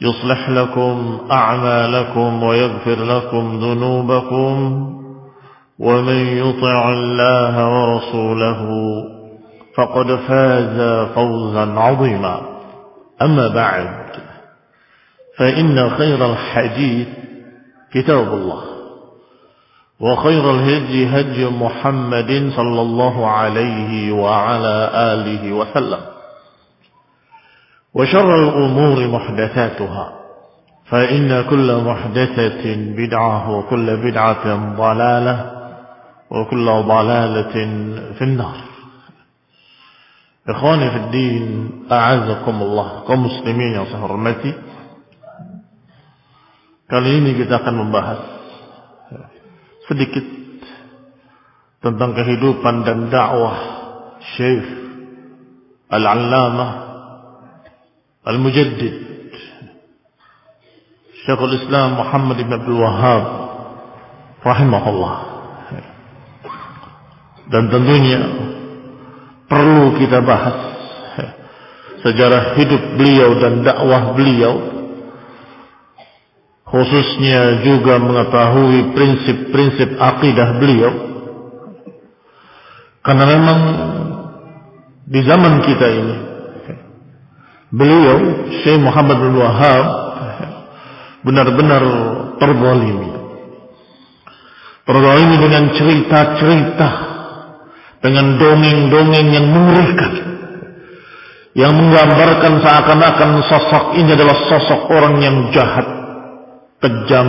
يصلح لكم أعمالكم ويغفر لكم ذنوبكم ومن يطع الله ورسوله فقد فاز فوزا عظيما. أما بعد فإن خير الحديث كتاب الله وخير الهدي هدي محمد صلى الله عليه وعلى آله وسلم. وشر الأمور محدثاتها. فإن كل محدثة بدعة وكل بدعة ضلالة وكل ضلالة في النار. إخواني في الدين أعزكم الله. كمسلمين يا صحرمتي كاليني كان مباحث sedikit tentang kehidupan dan dakwah Syekh Al-Allamah Al-Mujaddid. Syekhul Islam Muhammad Ibn Abdul Wahab Rahimahullah. Dan tentunya Perlu kita bahas Sejarah hidup beliau dan dakwah beliau Khususnya juga mengetahui prinsip-prinsip akidah beliau. Karena memang di zaman kita ini beliau Syekh Muhammad bin Wahab benar-benar terzalimi. Terzalimi dengan cerita-cerita, dengan dongeng-dongeng yang mengerikan. Yang menggambarkan seakan-akan sosok ini adalah sosok orang yang jahat, kejam,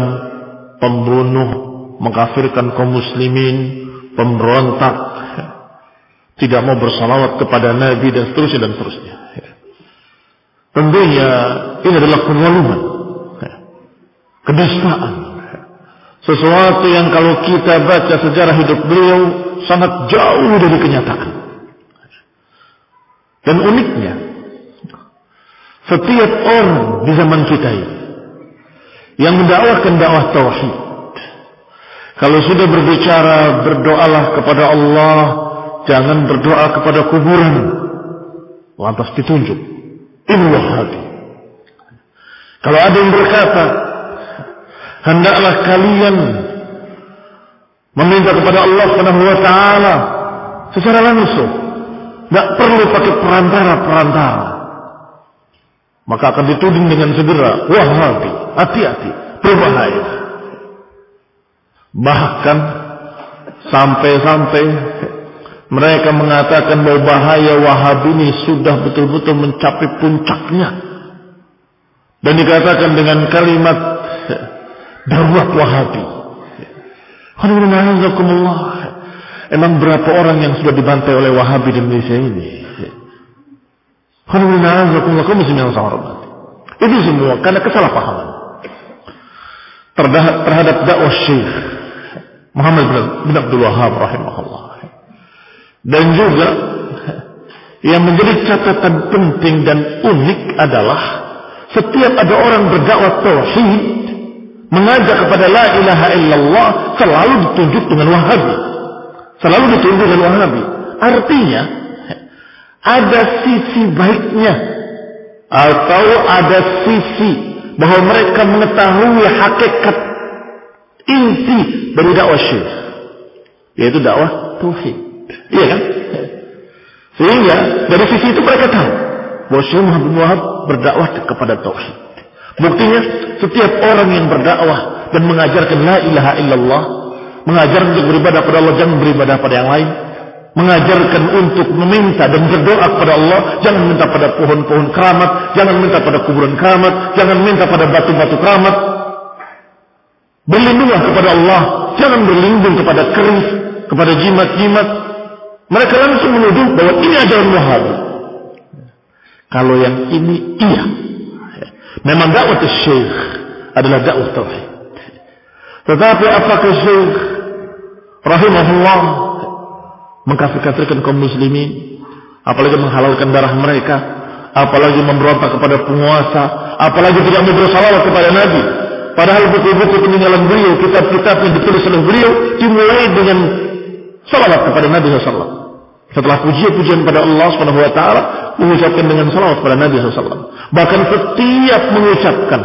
pembunuh, mengkafirkan kaum muslimin, pemberontak, tidak mau bersalawat kepada Nabi dan seterusnya dan seterusnya. Tentunya ini adalah kezaliman, kedustaan. Sesuatu yang kalau kita baca sejarah hidup beliau sangat jauh dari kenyataan. Dan uniknya, setiap orang di zaman kita ini yang mendakwakan dakwah tauhid, kalau sudah berbicara berdoalah kepada Allah, jangan berdoa kepada kuburan. Lantas ditunjuk Ibnu Wahabi. Kalau ada yang berkata, hendaklah kalian meminta kepada Allah Subhanahu wa taala secara langsung. Tidak perlu pakai perantara-perantara. Maka akan dituding dengan segera, Wahabi, hati-hati, berbahaya. Bahkan sampai-sampai mereka mengatakan bahwa bahaya Wahabi ini sudah betul-betul mencapai puncaknya. Dan dikatakan dengan kalimat darurat Wahabi. Emang berapa orang yang sudah dibantai oleh Wahabi di Indonesia ini? Itu semua karena kesalahpahaman terhadap dakwah Syekh Muhammad bin Abdul Wahab rahimahullah. Dan juga yang menjadi catatan penting dan unik adalah setiap ada orang berdakwah tauhid mengajak kepada la ilaha illallah selalu ditunjuk dengan wahabi. Selalu ditunjuk dengan wahabi. Artinya ada sisi baiknya atau ada sisi bahwa mereka mengetahui hakikat inti dari dakwah syirk yaitu dakwah tauhid. Iya kan? Sehingga dari sisi itu mereka tahu bahwa Syekh Muhammad Wahab berdakwah kepada tauhid. Buktinya setiap orang yang berdakwah dan mengajarkan la ilaha illallah, mengajar untuk beribadah pada Allah jangan beribadah pada yang lain, mengajarkan untuk meminta dan berdoa kepada Allah, jangan minta pada pohon-pohon keramat, jangan minta pada kuburan keramat, jangan minta pada batu-batu keramat. Berlindunglah kepada Allah, jangan berlindung kepada keris, kepada jimat-jimat. Mereka langsung menuduh bahwa ini adalah Wahabi. Kalau yang ini iya. Memang dakwah syekh adalah dakwah tauhid. Tetapi apakah syekh rahimahullah mengkafir-kafirkan kaum muslimin, apalagi menghalalkan darah mereka, apalagi memberontak kepada penguasa, apalagi tidak mau bersalawat kepada Nabi. Padahal buku-buku peninggalan beliau, kitab-kitab yang ditulis oleh beliau dimulai dengan salawat kepada Nabi SAW. Setelah pujian-pujian pada Allah Subhanahu wa taala, mengucapkan dengan salawat kepada Nabi SAW. Bahkan setiap mengucapkan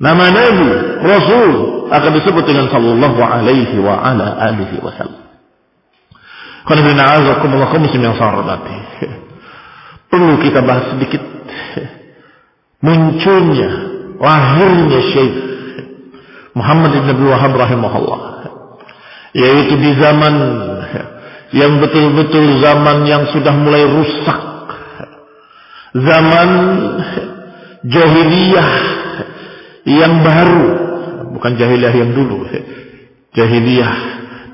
nama Nabi, Rasul akan disebut dengan sallallahu alaihi wa ala alihi wasallam. yang Perlu kita bahas sedikit munculnya, lahirnya Syekh Muhammad bin Abdul Wahab rahimahullah. Yaitu di zaman yang betul-betul zaman yang sudah mulai rusak. Zaman jahiliyah yang baru, bukan jahiliyah yang dulu. Jahiliyah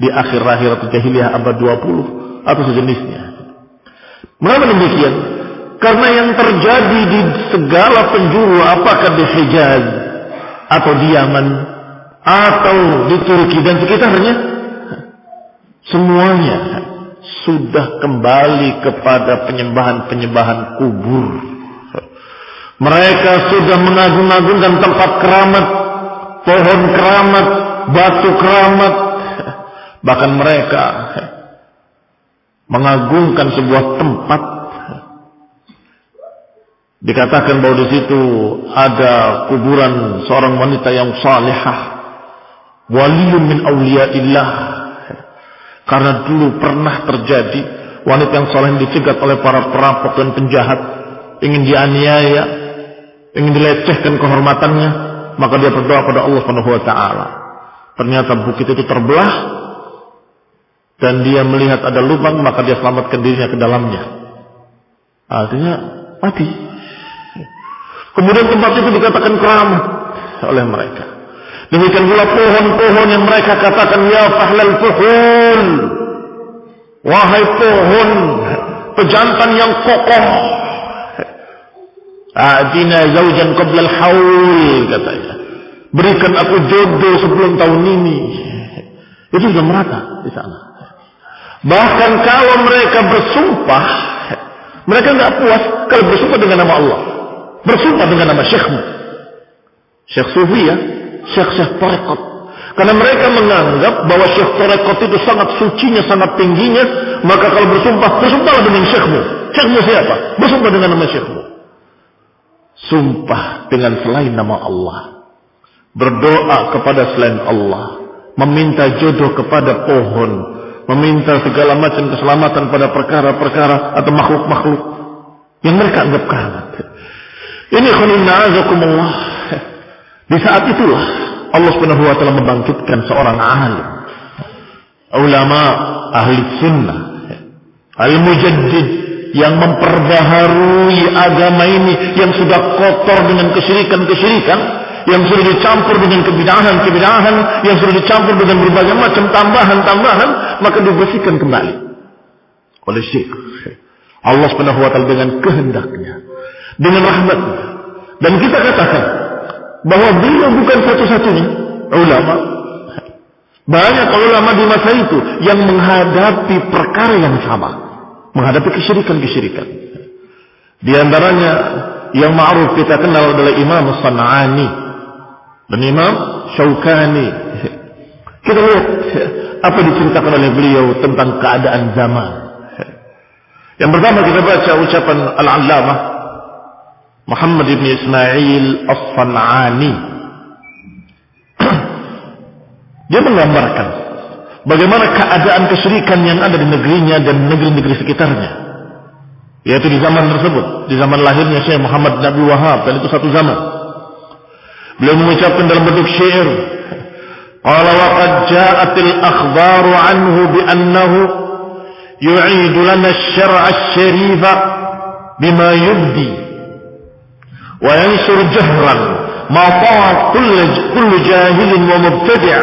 di akhir-akhir atau jahiliyah abad 20 atau sejenisnya. Mengapa demikian? Karena yang terjadi di segala penjuru apakah di Hijaz atau di Yaman atau di Turki dan sekitarnya semuanya sudah kembali kepada penyembahan-penyembahan kubur. Mereka sudah mengagung-agungkan tempat keramat, pohon keramat, batu keramat, Bahkan mereka mengagungkan sebuah tempat. Dikatakan bahwa di situ ada kuburan seorang wanita yang salihah. Waliyun min awliyaillah karena dulu pernah terjadi wanita yang saleh dicegat oleh para perampok dan penjahat ingin dianiaya ingin dilecehkan kehormatannya maka dia berdoa pada Allah Subhanahu wa taala ternyata bukit itu terbelah dan dia melihat ada lubang maka dia selamatkan dirinya ke dalamnya. Artinya mati. Kemudian tempat itu dikatakan keramat oleh mereka. Demikian pula pohon-pohon yang mereka katakan ya fahlal fuhul. Wahai pohon pejantan yang kokoh. Adina zaujan qabla al-haul katanya. Berikan aku jodoh sebelum tahun ini. Itu sudah merata di sana. Bahkan kalau mereka bersumpah, mereka nggak puas kalau bersumpah dengan nama Allah. Bersumpah dengan nama syekhmu. Syekh Sufi ya, Syekh-Syekh Tarekat. Karena mereka menganggap bahwa Syekh Tarekat itu sangat sucinya, sangat tingginya. Maka kalau bersumpah, bersumpahlah dengan syekhmu. Syekhmu siapa? Bersumpah dengan nama syekhmu. Sumpah dengan selain nama Allah. Berdoa kepada selain Allah. Meminta jodoh kepada pohon meminta segala macam keselamatan pada perkara-perkara atau makhluk-makhluk yang mereka anggap keramat. Ini khulina azakumullah. Di saat itulah Allah Subhanahu wa taala membangkitkan seorang alim. Ulama ahli sunnah. Al-mujaddid yang memperbaharui agama ini yang sudah kotor dengan kesyirikan-kesyirikan yang sudah dicampur dengan kebidahan-kebidahan, yang sudah dicampur dengan berbagai macam tambahan-tambahan, maka dibersihkan kembali oleh Syekh. Allah Subhanahu wa taala dengan kehendaknya, dengan rahmatnya. Dan kita katakan bahwa beliau bukan satu-satunya ulama. Banyak ulama di masa itu yang menghadapi perkara yang sama, menghadapi kesyirikan-kesyirikan. Di antaranya yang ma'ruf kita kenal adalah Imam San'ani dan Imam Syaukani. Kita lihat apa diceritakan oleh beliau tentang keadaan zaman. Yang pertama kita baca ucapan Al-Allamah Muhammad ibn Ismail As-San'ani. Dia menggambarkan bagaimana keadaan kesyirikan yang ada di negerinya dan negeri-negeri sekitarnya. Yaitu di zaman tersebut, di zaman lahirnya Syekh Muhammad Nabi Wahab dan itu satu zaman. Beliau mengucapkan dalam bentuk syair, "Qala wa qad ja'atil akhbaru anhu bi annahu yu'idu lana asy-syar'a asy-syarifa bima yubdi ma ta'a kull kull jahil wa mubtadi'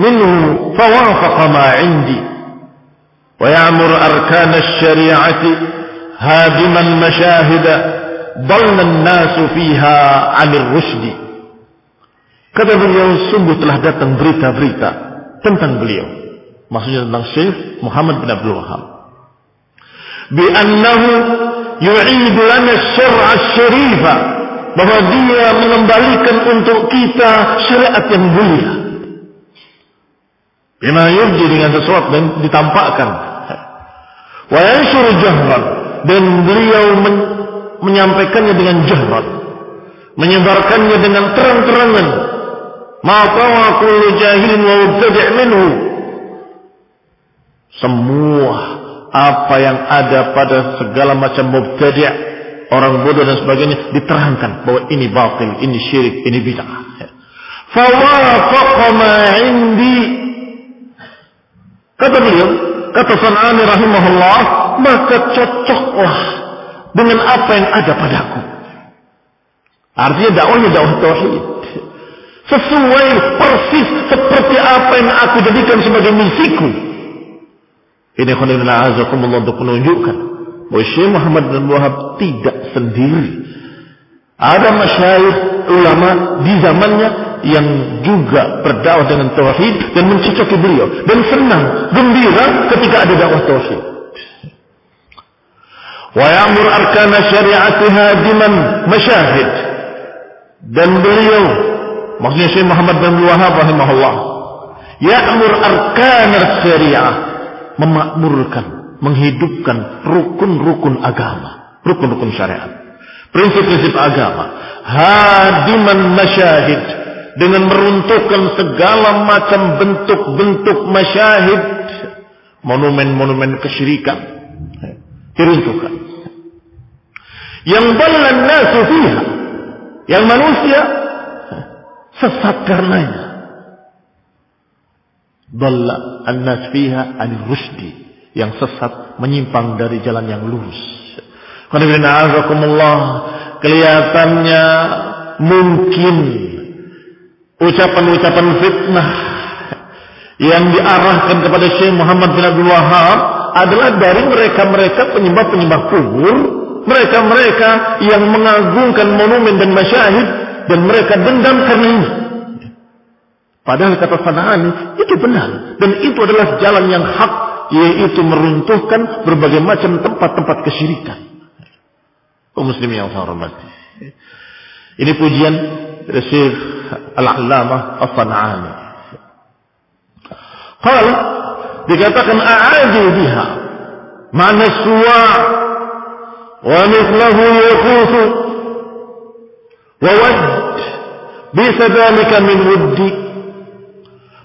minhu fawafaqa ma 'indi wa ya'mur arkan asy-syari'ati هادما مشاهد ضل الناس فيها عن الرشد kata beliau sungguh telah datang berita-berita tentang beliau maksudnya tentang Syekh Muhammad bin Abdul Wahab bi annahu yu'idu lana syar'a syarifa bahwa dia mengembalikan untuk kita syariat yang mulia. Bima yubdi dengan sesuatu yang ditampakkan. Wa yanshuru jahran. Dan beliau men menyampaikannya dengan jahrat menyebarkannya dengan terang-terangan. Ma kullu jahilin wa mubtadi' minhu. Semua apa yang ada pada segala macam mubtadi' orang bodoh dan sebagainya diterangkan bahwa ini batil, ini syirik, ini bid'ah. Fawafaqa ma indi. Kata beliau, kata Sanani rahimahullah, maka cocoklah dengan apa yang ada padaku. Artinya dakwahnya dakwah tauhid. Sesuai persis seperti apa yang aku jadikan sebagai misiku. Ini khonibna azakumullah untuk menunjukkan bahwa Syekh Muhammad bin Wahab tidak sendiri. Ada masyayikh ulama di zamannya yang juga berdakwah dengan tauhid dan mencocoki beliau dan senang gembira ketika ada dakwah tauhid. Wa ya'mur arkana syari'atiha biman masyahid. Dan beliau maksudnya Syekh Muhammad bin Wahab rahimahullah ya'mur arkana syariah memakmurkan menghidupkan rukun-rukun agama rukun-rukun syariat prinsip-prinsip agama hadiman masyahid dengan meruntuhkan segala macam bentuk-bentuk masyahid monumen-monumen kesyirikan diruntuhkan yang balan nasu fiha. Yang manusia sesat karenanya. Dalla an-nas fiha anil rusdi. Yang sesat menyimpang dari jalan yang lurus. Kelihatannya mungkin ucapan-ucapan fitnah yang diarahkan kepada Syekh Muhammad bin Abdul Wahab adalah dari mereka-mereka penyembah-penyembah kubur mereka-mereka yang mengagungkan monumen dan masyahid dan mereka dendam karena ini. Padahal kata Sana'ani itu benar dan itu adalah jalan yang hak yaitu meruntuhkan berbagai macam tempat-tempat kesyirikan. Kaum muslim yang saya hormati. Ini pujian dari Syekh Al-Allamah As-San'ani. Qala dikatakan a'adu biha ma'na suwa' wa mithlahu yakhufu wa wadd bisa min wuddi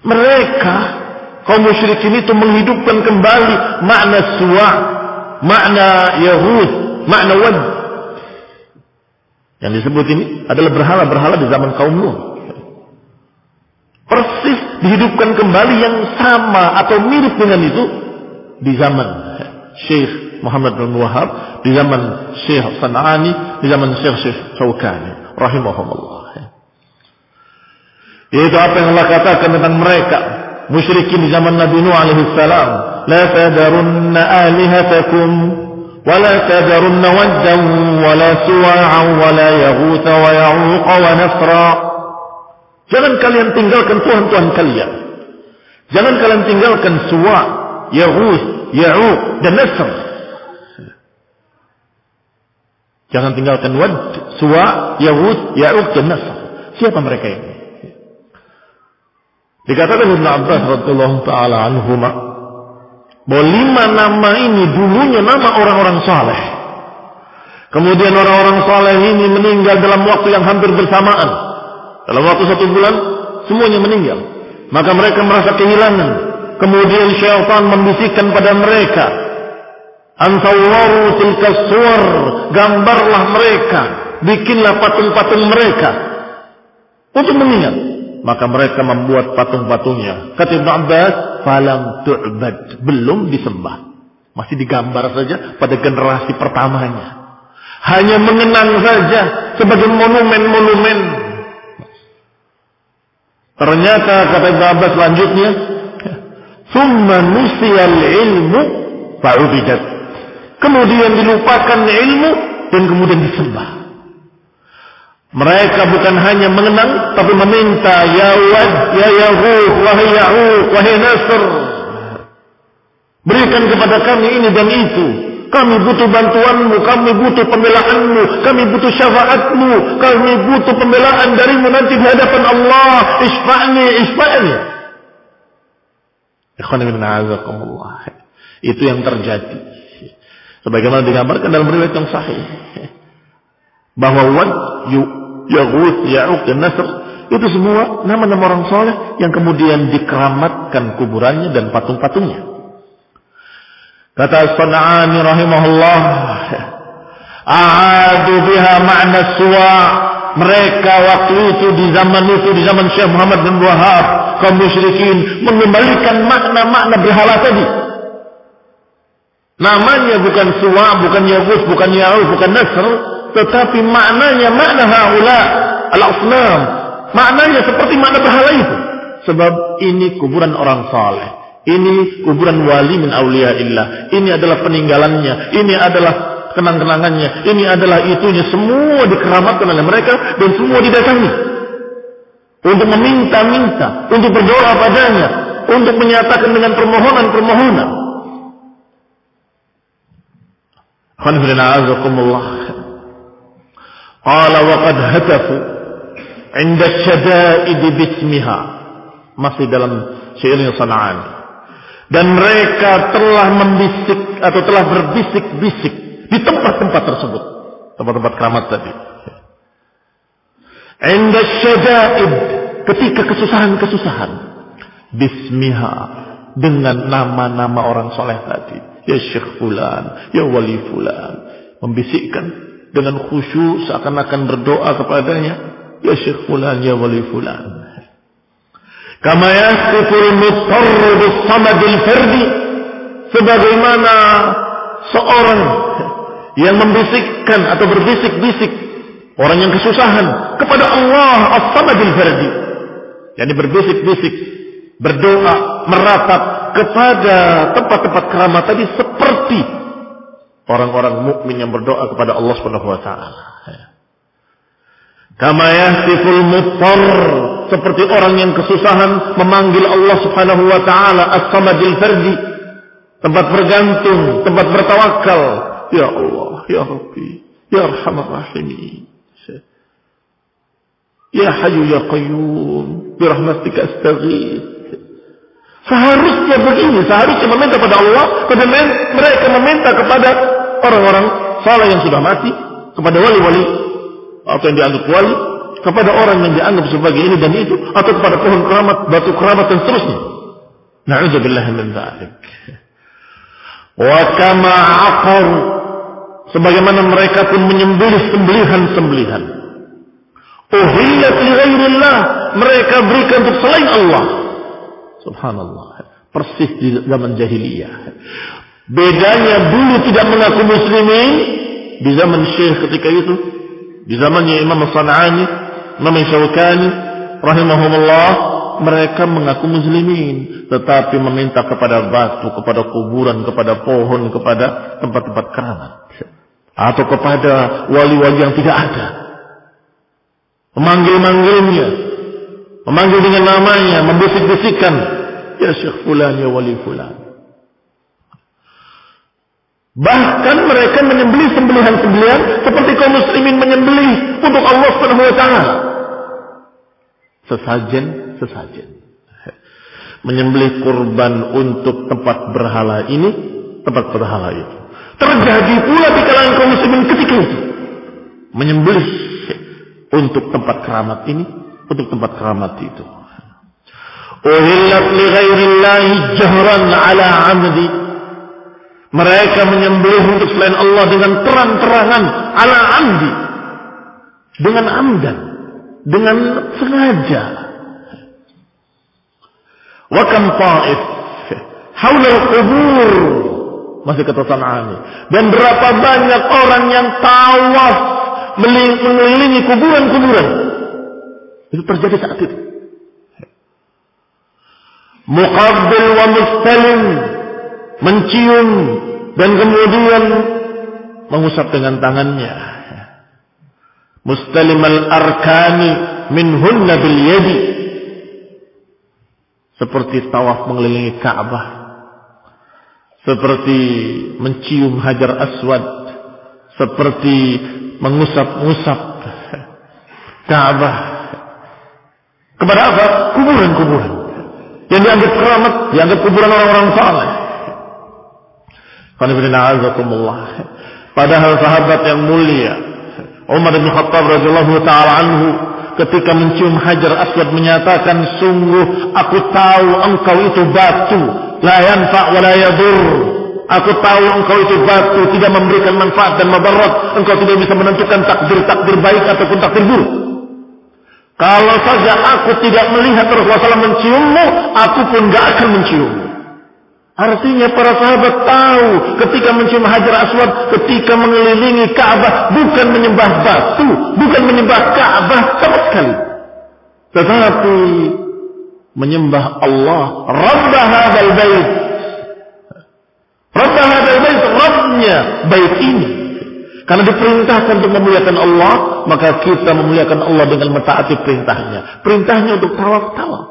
mereka kaum musyrikin itu menghidupkan kembali makna suwa makna yahud makna wad yang disebut ini adalah berhala-berhala di zaman kaum Nuh persis dihidupkan kembali yang sama atau mirip dengan itu di zaman Syekh Muhammad bin Wahab, di zaman Syekh San'ani, di zaman Syekh Syekh Syaukani, rahimahumullah. Yaitu apa yang Allah katakan tentang mereka musyrikin zaman Nabi Nuh alaihi salam, "La tadarunna alihatakum wa la tadarunna waddan wa la suwa'an wa la. Jangan kalian tinggalkan tuhan-tuhan kalian. Jangan kalian tinggalkan suwa, yaghus, ya'uq dan nasr. Jangan tinggalkan wad, suwa, yaghus, ya'uq dan nasr. Siapa mereka ini? Dikatakan Ibn Abbas radhiyallahu taala bahwa lima nama ini dulunya nama orang-orang saleh. Kemudian orang-orang saleh ini meninggal dalam waktu yang hampir bersamaan. Dalam waktu satu bulan semuanya meninggal. Maka mereka merasa kehilangan. Kemudian syaitan membisikkan pada mereka. Antawaru tilka suar. Gambarlah mereka. Bikinlah patung-patung mereka. Untuk mengingat. Maka mereka membuat patung-patungnya. Kata Ibn Abbas. Falam tu'bad. Belum disembah. Masih digambar saja pada generasi pertamanya. Hanya mengenang saja sebagai monumen-monumen Ternyata kata Ibn Abbas selanjutnya, "Thumma nusiyal ilmu fa'ubidat." Kemudian dilupakan ilmu dan kemudian disembah. Mereka bukan hanya mengenang tapi meminta ya Wad, ya Yahud, wahai Ya'uq, wahai Nasr. Berikan kepada kami ini dan itu. Kami butuh bantuanmu, kami butuh pembelaanmu, kami butuh syafaatmu, kami butuh pembelaan darimu nanti di hadapan Allah. Isfa'ni, isfa'ni. Itu yang terjadi. Sebagaimana digambarkan dalam riwayat yang sahih. Bahwa Wad, Yaghut, Ya'uq, dan Nasr itu semua nama-nama orang soleh yang kemudian dikeramatkan kuburannya dan patung-patungnya. Kata Sana'ani rahimahullah, A'adu biha makna suwa. Mereka waktu itu di zaman itu di zaman Syekh Muhammad bin Wahab kaum musyrikin mengembalikan makna-makna berhala tadi. Namanya bukan suwa, bukan yabus, bukan yaul, bukan nasr, tetapi maknanya makna haula al-asnam. Maknanya seperti makna berhala itu. Sebab ini kuburan orang saleh. Ini kuburan wali min illah. Ini adalah peninggalannya. Ini adalah kenang-kenangannya. Ini adalah itunya. Semua dikeramatkan oleh mereka dan semua didatangi. Untuk meminta-minta, untuk berdoa padanya, untuk menyatakan dengan permohonan-permohonan. Qala wa qad hatafu inda syada'id bismiha. Masih dalam syairnya Sana'ani. Dan mereka telah membisik atau telah berbisik-bisik di tempat-tempat tersebut. Tempat-tempat keramat tadi. Inda syada'id. Ketika kesusahan-kesusahan. Bismiha. Dengan nama-nama orang soleh tadi. Ya Syekh Fulan. Ya Wali Fulan. Membisikkan dengan khusyuk seakan-akan berdoa kepadanya. Ya Syekh Fulan, ya Wali Fulan. Kama yasiful mutarru bisamadil fardi. Sebagaimana seorang yang membisikkan atau berbisik-bisik orang yang kesusahan kepada Allah as-samadil fardi. Yani berbisik-bisik, berdoa, meratap kepada tempat-tempat keramat tadi seperti orang-orang mukmin yang berdoa kepada Allah Subhanahu wa taala. Kama yahtiful muttar seperti orang yang kesusahan memanggil Allah Subhanahu wa taala As-Samadil Fardi tempat bergantung, tempat bertawakal. Ya Allah, ya Rabbi, ya Arhamar Rahimin. Ya Hayyu ya Qayyum, bi rahmatika astaghith. Seharusnya begini, seharusnya meminta kepada Allah, kepada mereka meminta kepada orang-orang salah yang sudah mati, kepada wali-wali atau yang dianggap wali, kepada orang yang dianggap sebagai ini dan itu atau kepada pohon keramat, batu keramat dan seterusnya. Na'udzubillah min dzalik. Wa kama aqar sebagaimana mereka pun menyembelih sembelihan-sembelihan. Uhillat li ghairillah, mereka berikan untuk selain Allah. Subhanallah. Persis di zaman jahiliyah. Bedanya dulu tidak mengaku muslimin di zaman Syekh ketika itu di zamannya Imam Sana'ani Imam Syawkani rahimahumullah mereka mengaku muslimin tetapi meminta kepada batu, kepada kuburan, kepada pohon, kepada tempat-tempat keramat atau kepada wali-wali yang tidak ada. Memanggil-manggilnya, memanggil dengan namanya, membisik-bisikkan, ya Syekh fulan ya wali fulan. Bahkan mereka menyembelih sembelihan-sembelihan seperti kaum muslimin menyembelih untuk Allah Subhanahu wa taala. Sesajen, sesajen. Menyembelih kurban untuk tempat berhala ini, tempat berhala itu. Terjadi pula di kalangan kaum muslimin ketika itu. Menyembelih untuk tempat keramat ini, untuk tempat keramat itu. Uhillat li ghairillahi jahran ala amdi mereka menyembelih untuk selain Allah dengan terang-terangan ala amdi. Dengan amdan. Dengan sengaja. Wa kam ta'if. Hawla kubur. Masih kata Sana'ani. Dan berapa banyak orang yang tawaf mengelilingi kuburan-kuburan. Itu terjadi saat itu. Muqabbil wa mustalim mencium dan kemudian mengusap dengan tangannya. Mustalim al-arkani minhunna bil yadi. Seperti tawaf mengelilingi Ka'bah. Seperti mencium hajar aswad. Seperti mengusap-ngusap Ka'bah. Kepada apa? Kuburan-kuburan. Yang dianggap keramat, dianggap kuburan orang-orang saleh. Padahal sahabat yang mulia Umar bin Khattab radhiyallahu taala anhu ketika mencium Hajar Aswad menyatakan sungguh aku tahu engkau itu batu la yanfa wa la yadur aku tahu engkau itu batu tidak memberikan manfaat dan mabarat engkau tidak bisa menentukan takdir-takdir baik ataupun takdir buruk kalau saja aku tidak melihat Rasulullah menciummu aku pun gak akan menciummu Artinya para sahabat tahu ketika mencium Hajar Aswad, ketika mengelilingi Ka'bah bukan menyembah batu, bukan menyembah Ka'bah sama sekali. Tetapi menyembah Allah, Rabb hadzal bait. Rabb hadzal bait, Rabbnya bait ini. Karena diperintahkan untuk memuliakan Allah, maka kita memuliakan Allah dengan mentaati perintahnya. Perintahnya untuk tawaf-tawaf.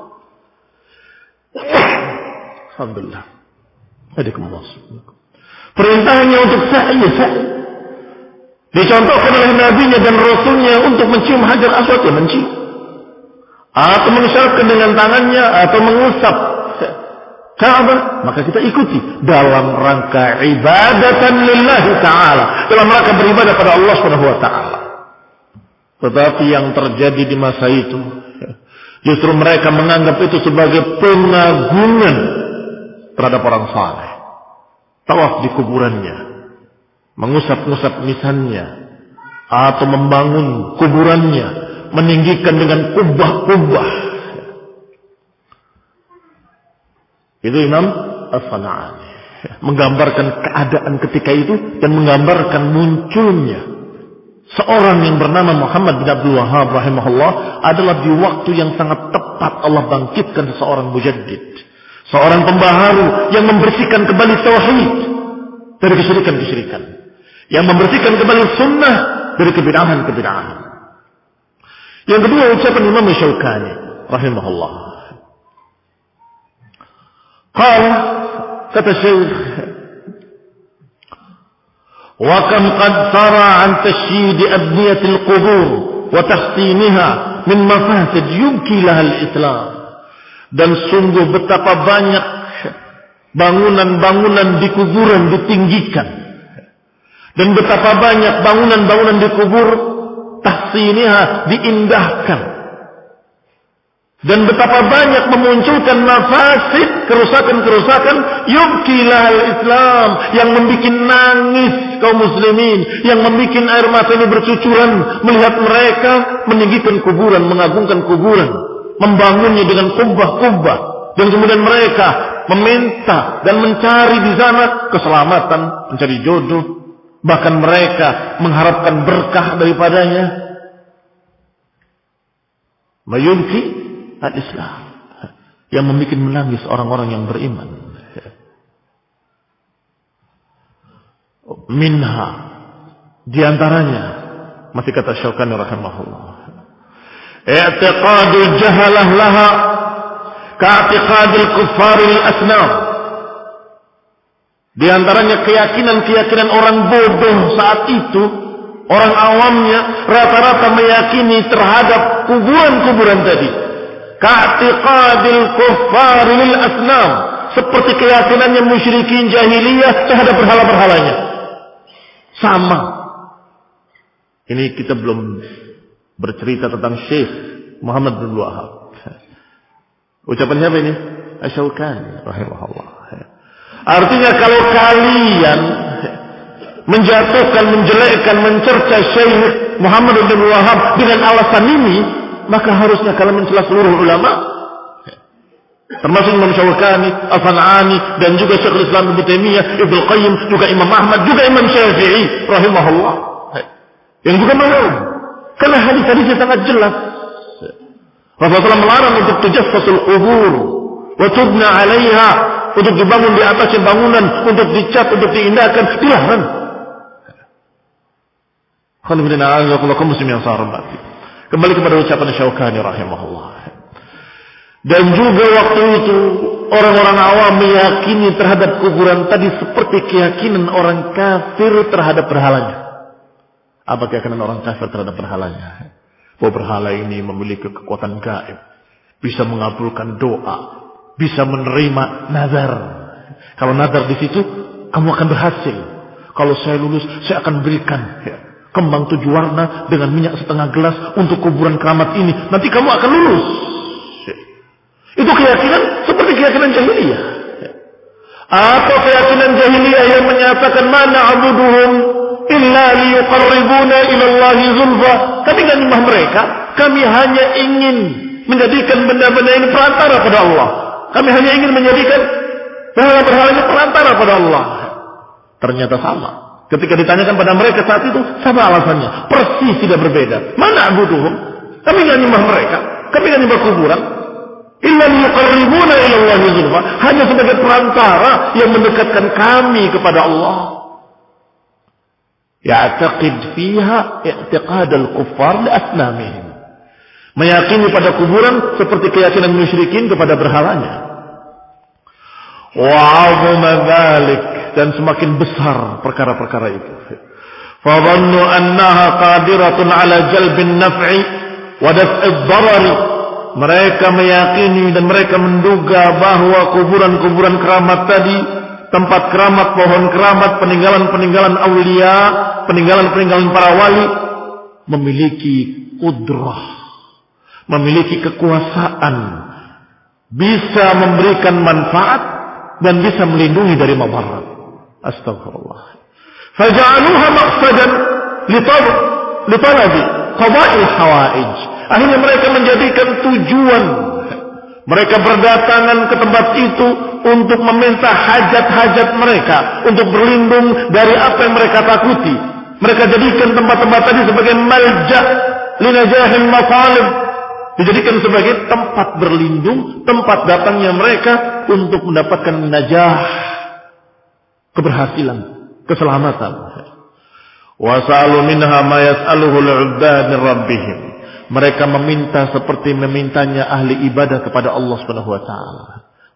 Alhamdulillah. Allah. Perintahnya untuk sa'i, sa'i. Dicontohkan oleh nabinya dan rasulnya untuk mencium hajar aswad ya mencium. Atau mengisyaratkan dengan tangannya atau mengusap Ka'bah, maka kita ikuti dalam rangka ibadatan lillahi ta'ala. Dalam rangka beribadah pada Allah Subhanahu wa taala. Tetapi yang terjadi di masa itu justru mereka menganggap itu sebagai pengagungan terhadap orang saleh. Tawaf di kuburannya, mengusap-ngusap misannya, atau membangun kuburannya, meninggikan dengan kubah-kubah. Itu Imam As-Sana'ani. Menggambarkan keadaan ketika itu dan menggambarkan munculnya seorang yang bernama Muhammad bin Abdul Wahab rahimahullah adalah di waktu yang sangat tepat Allah bangkitkan seseorang mujaddid Seorang pembaharu yang membersihkan kembali tauhid dari kesyirikan-kesyirikan. Yang membersihkan kembali sunnah dari kebidahan-kebidahan. Yang kedua ucapan Imam Syaukani rahimahullah. Qala kata Syekh wa kam qad sara an tashyid abniyat al-qubur wa tahsinha min mafasid yumki laha al-islam dan sungguh betapa banyak bangunan-bangunan di kuburan ditinggikan. Dan betapa banyak bangunan-bangunan di kubur tahsiniha diindahkan. Dan betapa banyak memunculkan nafasid, kerusakan-kerusakan, yubkilah Islam yang membuat nangis kaum muslimin, yang membuat air mata ini bercucuran melihat mereka meninggikan kuburan, mengagungkan kuburan membangunnya dengan kubah-kubah dan kemudian mereka meminta dan mencari di sana keselamatan, mencari jodoh, bahkan mereka mengharapkan berkah daripadanya. Mayunki al-Islam yang membuat menangis orang-orang yang beriman. Minha di antaranya masih kata Syaukani rahimahullah. I'tiqadul jahalah laha ka'tiqadil kuffaril asnam. Di antaranya keyakinan-keyakinan orang bodoh saat itu Orang awamnya rata-rata meyakini terhadap kuburan-kuburan tadi. Ka'tiqadil kuffaril asnam. Seperti keyakinannya musyrikin jahiliyah terhadap berhala-berhalanya. Sama. Ini kita belum bercerita tentang Syekh Muhammad bin Wahab. Ucapan siapa ini? Asyaukan rahimahullah. Artinya kalau kalian menjatuhkan, menjelekkan, mencerca Syekh Muhammad bin Wahab dengan alasan ini, maka harusnya kalian mencela seluruh ulama. Termasuk Imam Syawakani, Al-Fan'ani, dan juga Syekh Islam Ibn Taimiyah, Ibn Qayyim, juga Imam Ahmad, juga Imam Syafi'i, rahimahullah. Yang juga malam. Karena hadis-hadisnya sangat jelas. Rasulullah melarang untuk tujaffasul qubur. Wa tubna alaiha. Untuk dibangun di atasnya bangunan. Untuk dicat, untuk diindahkan. Dilarang. Kembali kepada ucapan Syaukani rahimahullah. Dan juga waktu itu orang-orang awam meyakini terhadap kuburan tadi seperti keyakinan orang kafir terhadap berhalanya. Apa keyakinan orang kafir terhadap berhalanya? Bahwa berhala ini memiliki kekuatan gaib. Bisa mengabulkan doa. Bisa menerima nazar. Kalau nazar di situ, kamu akan berhasil. Kalau saya lulus, saya akan berikan kembang tujuh warna dengan minyak setengah gelas untuk kuburan keramat ini. Nanti kamu akan lulus. Itu keyakinan seperti keyakinan jahiliyah. Apa keyakinan jahiliyah yang menyatakan mana abuduhum illa liyuqarribuna ila Allahi zulfa. Kami nggak nyembah mereka, kami hanya ingin menjadikan benda-benda ini perantara pada Allah. Kami hanya ingin menjadikan berhala-berhala ini perantara pada Allah. Ternyata sama. Ketika ditanyakan pada mereka saat itu, sama alasannya. Persis tidak berbeda. Mana abuduhum? Kami nggak nyembah mereka. Kami nggak nyembah kuburan. Hanya sebagai perantara yang mendekatkan kami kepada Allah. Ya'taqid fiha i'tiqad al-kuffar li asnamihim. Meyakini pada kuburan seperti keyakinan musyrikin kepada berhalanya. Wa'azuma dhalik dan semakin besar perkara-perkara itu. Fadhannu annaha qadiratun ala jalbin naf'i wa darari. Mereka meyakini dan mereka menduga bahwa kuburan-kuburan keramat tadi, tempat keramat, pohon keramat, peninggalan-peninggalan aulia, peninggalan-peninggalan para wali memiliki kudrah, memiliki kekuasaan, bisa memberikan manfaat dan bisa melindungi dari madarat. Astagfirullah. Faja'aluha maqsadan litalabi qada'il hawaij. Akhirnya mereka menjadikan tujuan mereka berdatangan ke tempat itu untuk meminta hajat-hajat mereka, untuk berlindung dari apa yang mereka takuti. Mereka jadikan tempat-tempat tadi sebagai malja linajahil mafalib. Dijadikan sebagai tempat berlindung, tempat datangnya mereka untuk mendapatkan najah keberhasilan, keselamatan. Wasalu minha ma yas'aluhu. Mereka meminta seperti memintanya ahli ibadah kepada Allah Subhanahu wa taala.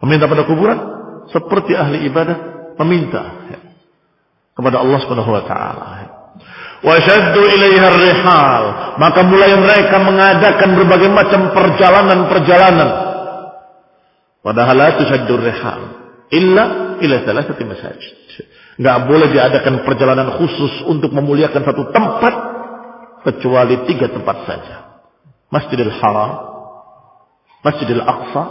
Meminta pada kuburan seperti ahli ibadah meminta kepada Allah Subhanahu wa taala. Washaddu ilaiha rihal. Maka mulai mereka mengadakan berbagai macam perjalanan-perjalanan. Padahal la tushaddu rihal illa ila thalathati masajid. Nggak boleh diadakan perjalanan khusus untuk memuliakan satu tempat kecuali tiga tempat saja. Masjidil Haram, Masjidil Aqsa,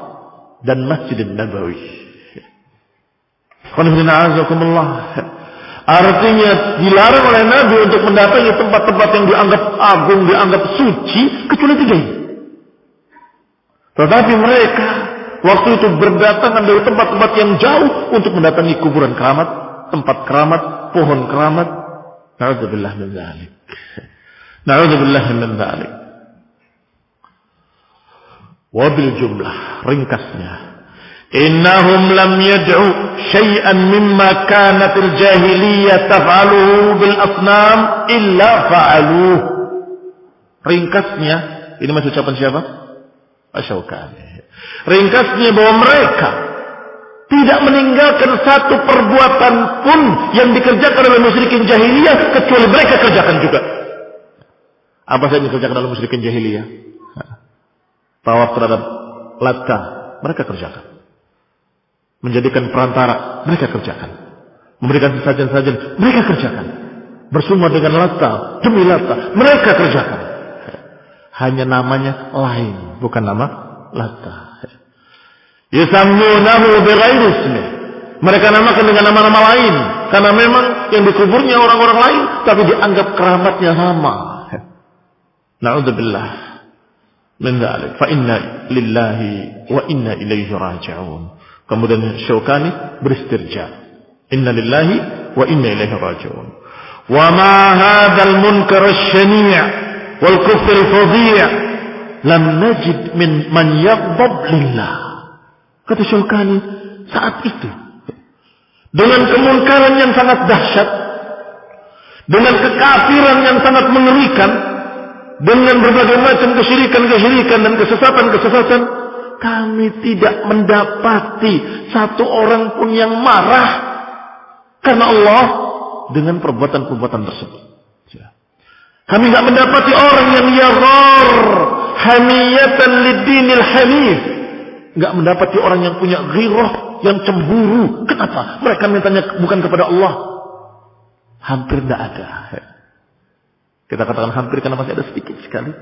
dan Masjidil Nabawi. Artinya dilarang oleh Nabi untuk mendatangi tempat-tempat yang dianggap agung, dianggap suci, kecuali tiga ini. Tetapi mereka waktu itu berdatangan dari tempat-tempat yang jauh untuk mendatangi kuburan keramat, tempat keramat, pohon keramat. Na'udzubillah min dzalik. Na'udzubillah min dzalik. Wabil jumlah ringkasnya. Innahum lam yad'u syai'an mimma kanat al-jahiliyah taf'aluhu bil asnam illa fa'aluh. Ringkasnya, ini masih ucapan siapa? Asyaukani. Ringkasnya bahwa mereka tidak meninggalkan satu perbuatan pun yang dikerjakan oleh musyrikin jahiliyah kecuali mereka kerjakan juga. Apa saja yang dikerjakan oleh musyrikin jahiliyah? Tawaf terhadap Latta, mereka kerjakan. Menjadikan perantara, mereka kerjakan. Memberikan sesajen-sajen, mereka kerjakan. Bersumah dengan Latta, demi Latta, mereka kerjakan. Hanya namanya lain, bukan nama Latta. Yusammunahu bighairi ismi. Mereka namakan dengan nama-nama lain karena memang yang dikuburnya orang-orang lain tapi dianggap keramatnya sama. Na'udzubillah min dzalik. Fa inna lillahi wa inna ilaihi raji'un. Kemudian Syaukani beristirja. Inna lillahi wa inna ilaihi raji'un. Wa ma hadzal munkar asy-syani' wal kufr al-fadhi' lam najid min man yaghdab lillah. Kata Syaukani saat itu. Dengan kemungkaran yang sangat dahsyat. Dengan kekafiran yang sangat mengerikan. Dengan berbagai macam kesyirikan-kesyirikan dan kesesatan-kesesatan. Kami tidak mendapati satu orang pun yang marah. Karena Allah dengan perbuatan-perbuatan tersebut. Ya. Kami tidak mendapati orang yang yaghar hamiyatan lidinil hanif nggak mendapati orang yang punya ghirah, yang cemburu. Kenapa? Mereka mintanya bukan kepada Allah. Hampir tidak ada. Kita katakan hampir karena masih ada sedikit sekali.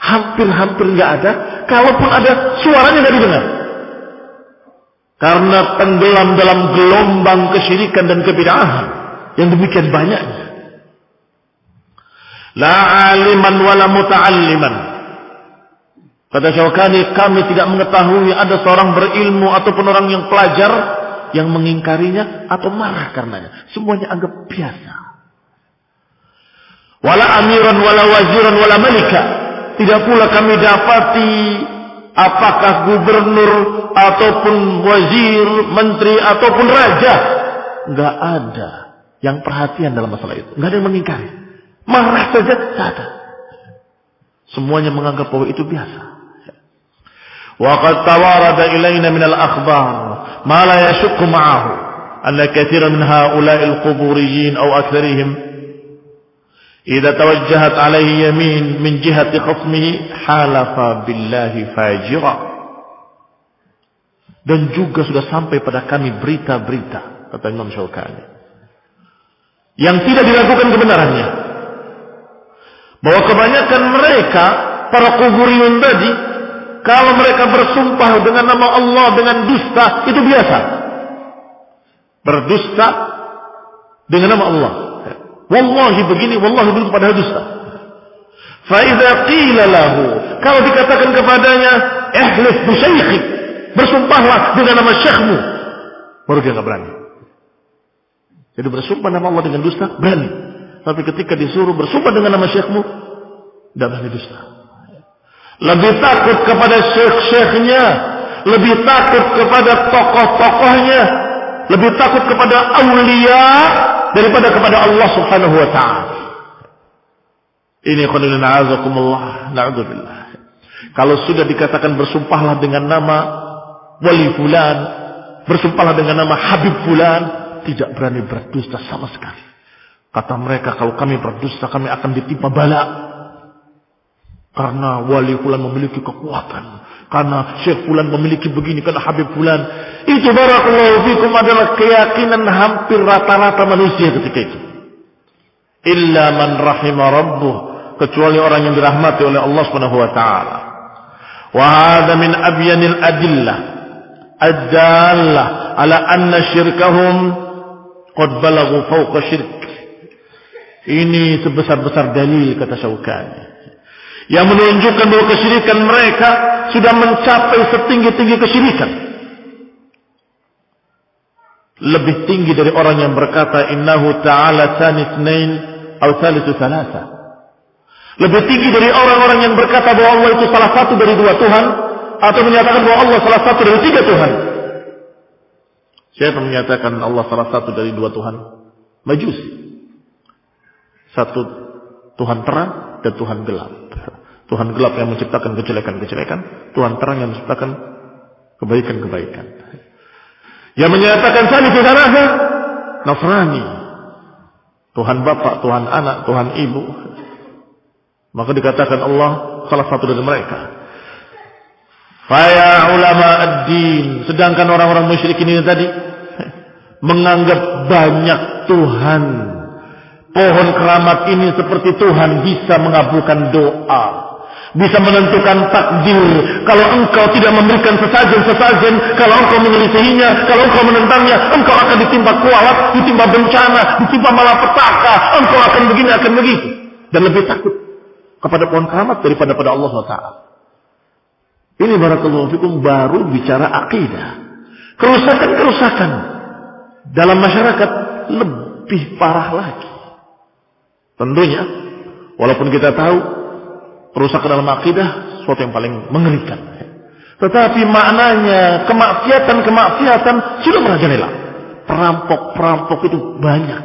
Hampir-hampir nggak ada. Kalaupun ada, suaranya nggak didengar. Karena tenggelam dalam gelombang kesyirikan dan kebidaahan yang demikian banyaknya. La aliman wala muta'alliman Kata Syaukani, kami tidak mengetahui ada seorang berilmu ataupun orang yang pelajar yang mengingkarinya atau marah karenanya. Semuanya anggap biasa. Wala amiran, wala waziran, wala malika. Tidak pula kami dapati apakah gubernur ataupun wazir, menteri ataupun raja. Enggak ada yang perhatian dalam masalah itu. Enggak ada yang mengingkari. Marah saja, tidak ada. Semuanya menganggap bahwa itu biasa. وقد توارد إلينا من الأخبار ما لا يشك معه أن كثيرا من هؤلاء القبوريين أو أكثرهم إذا توجهت عليه يمين من جهة خصمه حالف بالله فاجرا dan juga sudah sampai pada kami berita-berita kata Imam Syaukani yang tidak diragukan kebenarannya bahwa kebanyakan mereka para kuburiyun tadi kalau mereka bersumpah dengan nama Allah dengan dusta, itu biasa. Berdusta dengan nama Allah. Wallahi begini, wallahi begini pada dusta. Faiza qila lahu, kalau dikatakan kepadanya, ihlif bi bersumpahlah dengan nama syekhmu. Baru dia nggak berani. Jadi bersumpah nama Allah dengan dusta, berani. Tapi ketika disuruh bersumpah dengan nama syekhmu, tidak berani dusta. Lebih takut kepada syekh-syekhnya. Lebih takut kepada tokoh-tokohnya. Lebih takut kepada awliya daripada kepada Allah subhanahu wa ta'ala. Ini khonilina azakumullah. Na'udzubillah. Kalau sudah dikatakan bersumpahlah dengan nama wali fulan. Bersumpahlah dengan nama Habib fulan. Tidak berani berdusta sama sekali. Kata mereka kalau kami berdusta kami akan ditimpa balak. Karena wali fulan memiliki kekuatan. Karena syekh fulan memiliki begini. Karena Habib fulan. Itu barakallahu fikum adalah keyakinan hampir rata-rata manusia ketika itu. Illa man rahimah rabbuh. Kecuali orang yang dirahmati oleh Allah subhanahu wa ta'ala. Wa hadha min abyanil adillah. Ad-dallah ala anna syirkahum qad balagu fawqa syirk. Ini sebesar-besar dalil kata Syaukani yang menunjukkan bahwa kesyirikan mereka sudah mencapai setinggi-tinggi kesyirikan. Lebih tinggi dari orang yang berkata innahu ta'ala tsanitsnain atau tsalitsu thalatha. Lebih tinggi dari orang-orang yang berkata bahwa Allah itu salah satu dari dua Tuhan atau menyatakan bahwa Allah salah satu dari tiga Tuhan. Siapa menyatakan Allah salah satu dari dua Tuhan? Majusi. Satu Tuhan terang dan Tuhan gelap. Tuhan gelap yang menciptakan kejelekan-kejelekan, Tuhan terang yang menciptakan kebaikan-kebaikan. Yang menyatakan salih salasa Nasrani. Tuhan bapak, Tuhan anak, Tuhan ibu. Maka dikatakan Allah salah satu dari mereka. Faya ulama ad-din. Sedangkan orang-orang musyrik ini tadi menganggap banyak Tuhan. Pohon keramat ini seperti Tuhan bisa mengabulkan doa bisa menentukan takdir. Kalau engkau tidak memberikan sesajen-sesajen, kalau engkau menyelisihinya, kalau engkau menentangnya, engkau akan ditimpa kualat, ditimpa bencana, ditimpa malapetaka, engkau akan begini, akan begitu. Dan lebih takut kepada pohon keramat daripada pada Allah SWT. Ini barakallahu fikum baru bicara akidah. Kerusakan-kerusakan dalam masyarakat lebih parah lagi. Tentunya, walaupun kita tahu Perusakan dalam akidah sesuatu yang paling mengerikan. Tetapi maknanya kemaksiatan-kemaksiatan sudah merajalela. Perampok-perampok itu banyak.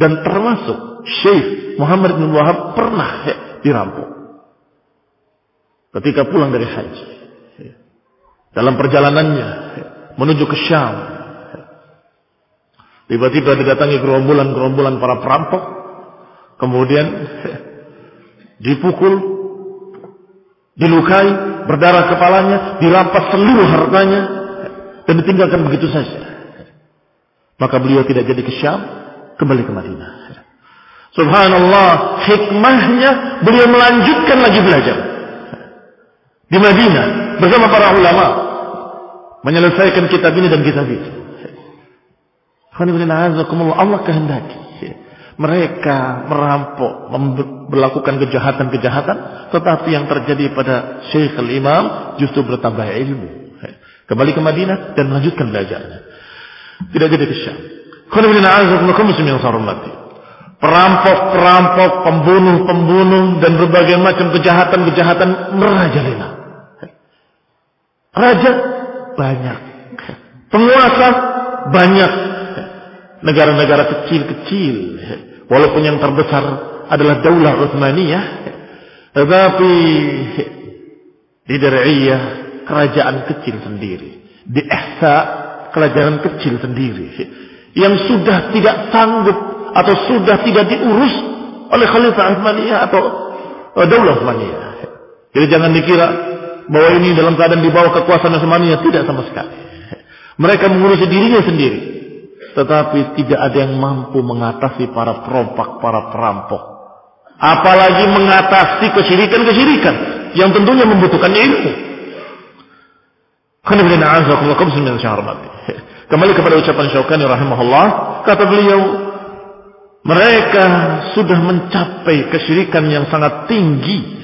Dan termasuk Syekh Muhammad bin Wahab pernah dirampok. Ketika pulang dari haji. Dalam perjalanannya menuju ke Syam. Tiba-tiba didatangi gerombolan-gerombolan para perampok. Kemudian dipukul, dilukai, berdarah kepalanya, dirampas seluruh hartanya, dan ditinggalkan begitu saja. Maka beliau tidak jadi ke Syam, kembali ke Madinah. Subhanallah, hikmahnya beliau melanjutkan lagi belajar. Di Madinah, bersama para ulama. Menyelesaikan kitab ini dan kitab itu. Allah kehendaki mereka merampok, melakukan kejahatan-kejahatan, tetapi yang terjadi pada Syekh al-Imam justru bertambah ilmu. Kembali ke Madinah dan melanjutkan belajarnya. Tidak jadi ke Syam. Perampok-perampok, pembunuh-pembunuh dan berbagai macam kejahatan-kejahatan merajalela. Raja banyak. Penguasa banyak negara-negara kecil-kecil. Walaupun yang terbesar adalah Daulah Utsmaniyah, tetapi di Dariyah kerajaan kecil sendiri. Di Ihsa kerajaan kecil sendiri yang sudah tidak sanggup atau sudah tidak diurus oleh Khalifah Utsmaniyah atau Daulah Utsmaniyah. Jadi jangan dikira bahwa ini dalam keadaan di bawah kekuasaan Utsmaniyah tidak sama sekali. Mereka mengurusi dirinya sendiri. Tetapi tidak ada yang mampu mengatasi para perompak, para perampok. Apalagi mengatasi kesyirikan-kesyirikan yang tentunya membutuhkan ilmu. Kembali kepada ucapan Syaukani rahimahullah, kata beliau, mereka sudah mencapai kesyirikan yang sangat tinggi.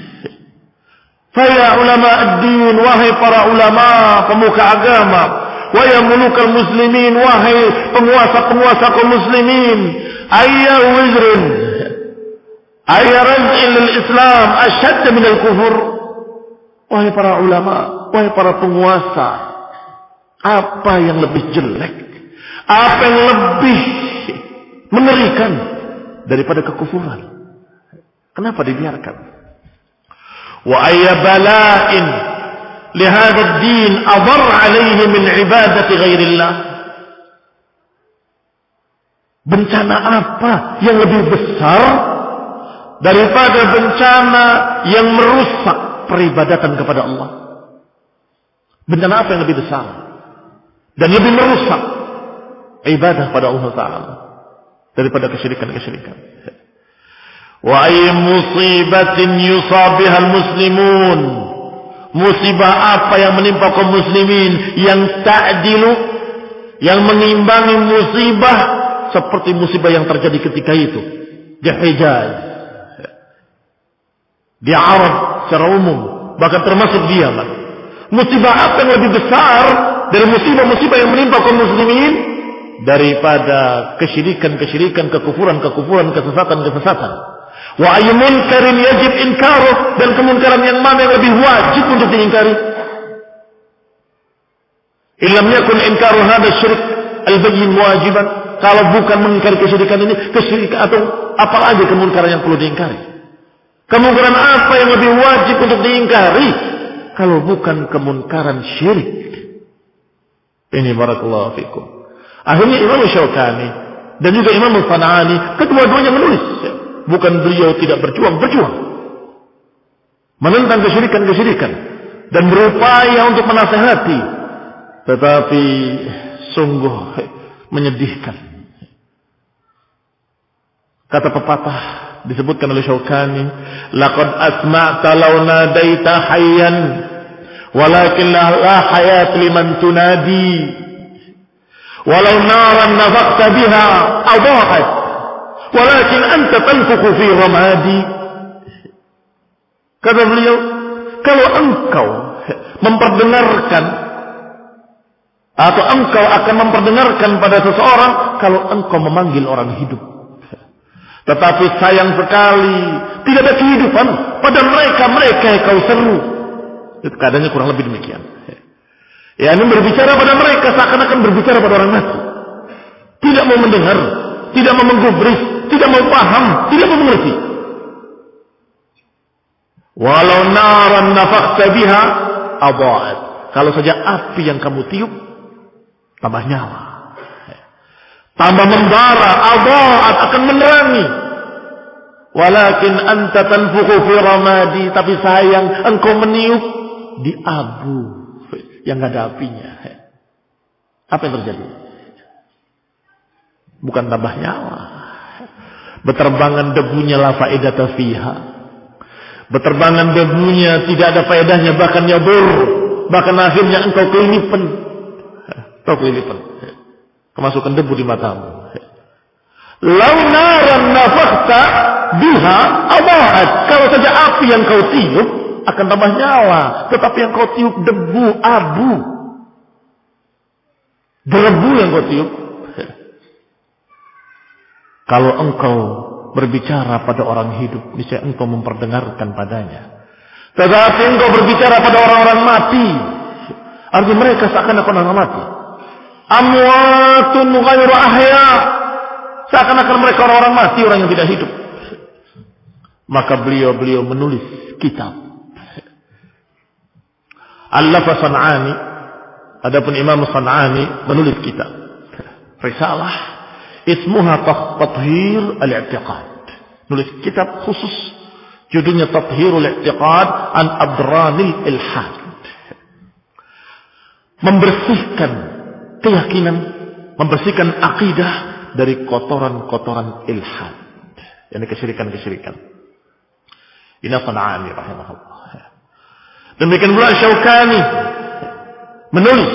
Faya ulama ad-din, wahai para ulama, pemuka agama, wa ya mulukal muslimin wahai penguasa-penguasa kaum muslimin. Ayya wizrun ayya raz'il islam asyad min al-kufur wahai para ulama wahai para penguasa apa yang lebih jelek? Apa yang lebih mengerikan daripada kekufuran? Kenapa dibiarkan? Wa ayya bala'in لهذا الدين أضر عليه من عبادة غير الله Bencana apa yang lebih besar daripada bencana yang merusak peribadatan kepada Allah? Bencana apa yang lebih besar dan lebih merusak ibadah pada Allah Taala daripada kesyirikan-kesyirikan? Wa ay musibatin yusabiha al-muslimun musibah apa yang menimpa kaum muslimin? Yang ta'dilu yang mengimbangi musibah seperti musibah yang terjadi ketika itu. Di Hijaz. Di Arab secara umum. Bahkan termasuk di Yaman musibah apa yang lebih besar dari musibah-musibah yang menimpa kaum muslimin? Daripada kesyirikan-kesyirikan, kekufuran-kekufuran, kesesatan-kesesatan Wa ayyu munkarin yajib inkaruh dan kemunkaran yang mana yang lebih wajib untuk diingkari? Ilam yakun inkaru hada syirik al-bayyin wajiban. Kalau bukan mengingkari kesyirikan ini, kesyirikan atau apa aja kemungkaran yang perlu diingkari. Kemungkaran apa yang lebih wajib untuk diingkari? Kalau bukan kemungkaran syirik. Ini barakallahu fikum. Akhirnya Imam Syaukani dan juga Imam Fanani, kedua-duanya menulis. Bukan beliau tidak berjuang, berjuang. Menentang kesyirikan-kesyirikan. Dan berupaya untuk menasehati. Tetapi sungguh menyedihkan. Kata pepatah disebutkan oleh Syaukani, "Laqad asma'ta law nadaita hayyan, walakin la hayat liman tunadi." Walau naran nafaqta biha adahat, walakin anta tanfukhu fi ramadi. Kata beliau, kalau engkau memperdengarkan atau engkau akan memperdengarkan pada seseorang kalau engkau memanggil orang hidup. Tetapi sayang sekali tidak ada kehidupan pada mereka-mereka yang kau seru. Itu keadaannya kurang lebih demikian. Ya, ini berbicara pada mereka seakan-akan berbicara pada orang mati. Tidak mau mendengar, tidak mau menggubris, tidak mau paham, tidak mau mengerti. Walau naran nafakta biha adaat. Kalau saja api yang kamu tiup tambah nyawa. Tambah membara, adaat akan menerangi. Walakin anta tanfukhu fi ramadi, tapi sayang engkau meniup di abu yang gak ada apinya. Apa yang terjadi? Bukan tambah nyawa. Beterbangan debunya la faedata fiha. Beterbangan debunya tidak ada faedahnya bahkan nyabur. Bahkan akhirnya engkau kelilipan. Kau kelilipan. Kemasukan debu di matamu. Lau naran nafakhta biha abahat. Kalau saja api yang kau tiup akan tambah nyala. Tetapi yang kau tiup debu, abu. Debu yang kau tiup. Kalau engkau berbicara pada orang hidup, niscaya engkau memperdengarkan padanya. Tetapi engkau berbicara pada orang-orang mati. Artinya mereka seakan-akan orang mati. Amwatun ghairu ahya. Seakan-akan mereka orang-orang mati, orang yang tidak hidup. Maka beliau-beliau menulis kitab. Al-Lafa San'ani. Adapun Imam San'ani menulis kitab. Risalah. Ismuha Tathir Al-I'tiqad. Nulis kitab khusus. Judulnya Tathir Al-I'tiqad An Abdranil Ilhad. Membersihkan keyakinan. Membersihkan akidah dari kotoran-kotoran ilhad. Ini kesyirikan-kesyirikan. Ini Sana'ani rahimahullah. Demikian pula Syaukani menulis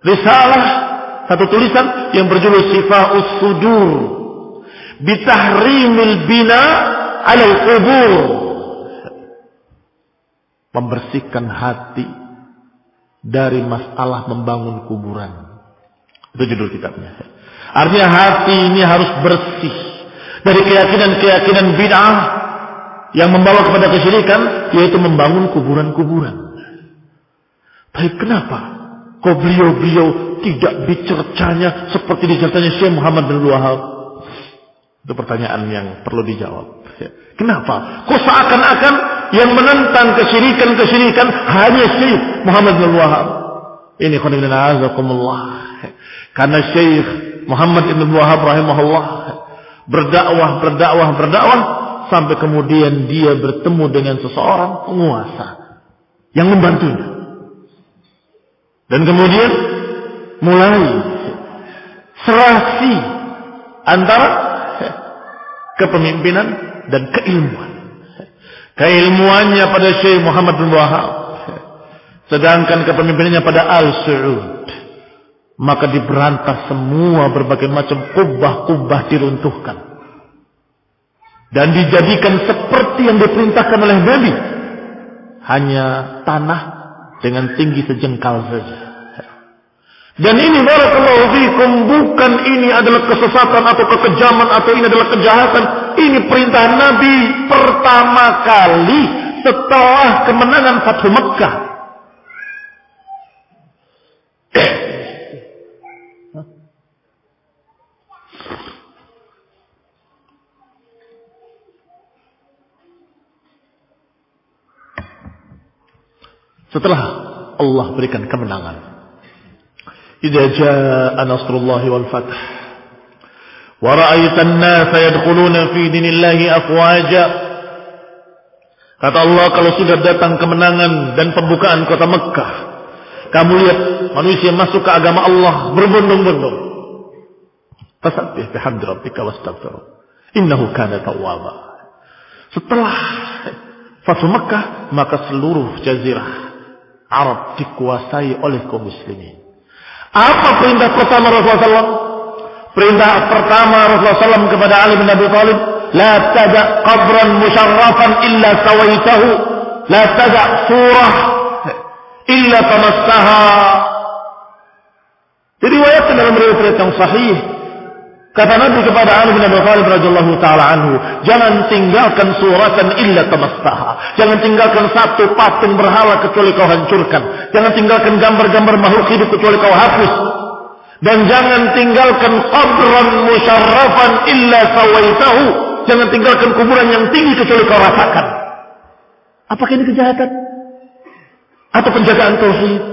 risalah satu tulisan yang berjudul Sifa'us Sudur. Bitahrimil bina ala kubur membersihkan hati dari masalah membangun kuburan. Itu judul kitabnya. Artinya hati ini harus bersih dari keyakinan-keyakinan bid'ah yang membawa kepada kesyirikan yaitu membangun kuburan-kuburan. Tapi kenapa kok beliau-beliau tidak dicercanya seperti dicercanya Syekh Muhammad bin Wahab? Itu pertanyaan yang perlu dijawab. Kenapa? Kok seakan-akan yang menentang kesyirikan-kesyirikan hanya Syekh Muhammad bin Wahab? Ini khonibina azakumullah. Karena Syekh Muhammad ibn Wahab rahimahullah berdakwah, berdakwah, berdakwah sampai kemudian dia bertemu dengan seseorang penguasa yang membantunya. Dan kemudian mulai serasi antara kepemimpinan dan keilmuan. Keilmuannya pada Syekh Muhammad bin Wahab. Sedangkan kepemimpinannya pada Al-Su'ud maka diberantas semua berbagai macam kubah-kubah diruntuhkan dan dijadikan seperti yang diperintahkan oleh Nabi hanya tanah dengan tinggi sejengkal saja dan ini barakallahu fikum bukan ini adalah kesesatan atau kekejaman atau ini adalah kejahatan. Ini perintah Nabi pertama kali setelah kemenangan Fathu Mekah. Setelah Allah berikan kemenangan Idza jaa nasrullahi wal fath wa ra'aitan nasa yadkhuluna fi dinillahi afwaja Kata Allah kalau sudah datang kemenangan dan pembukaan kota Mekah, kamu lihat manusia masuk ke agama Allah berbondong-bondong. Fasabbih bihamdi rabbika wastaghfir. Innahu kana tawwaba. Setelah Fathu Mekah, maka seluruh jazirah Arab dikuasai oleh kaum muslimin. Apa perintah pertama Rasulullah SAW? Perintah pertama Rasulullah SAW kepada Ali bin Abi Thalib, لا تدع قبرا مشرفا illa سويته لا تدع surah illa تمسها diriwayatkan dalam riwayat yang sahih kata Nabi kepada Ali bin Abi Thalib radhiyallahu taala anhu jangan tinggalkan suratan illa tamassaha jangan tinggalkan satu patung berhala kecuali kau hancurkan jangan tinggalkan gambar-gambar makhluk hidup kecuali kau hapus dan jangan tinggalkan qabran musyarrafan illa sawaitahu Jangan tinggalkan kuburan yang tinggi kecuali kau rasakan. Apakah ini kejahatan? Atau penjagaan tauhid?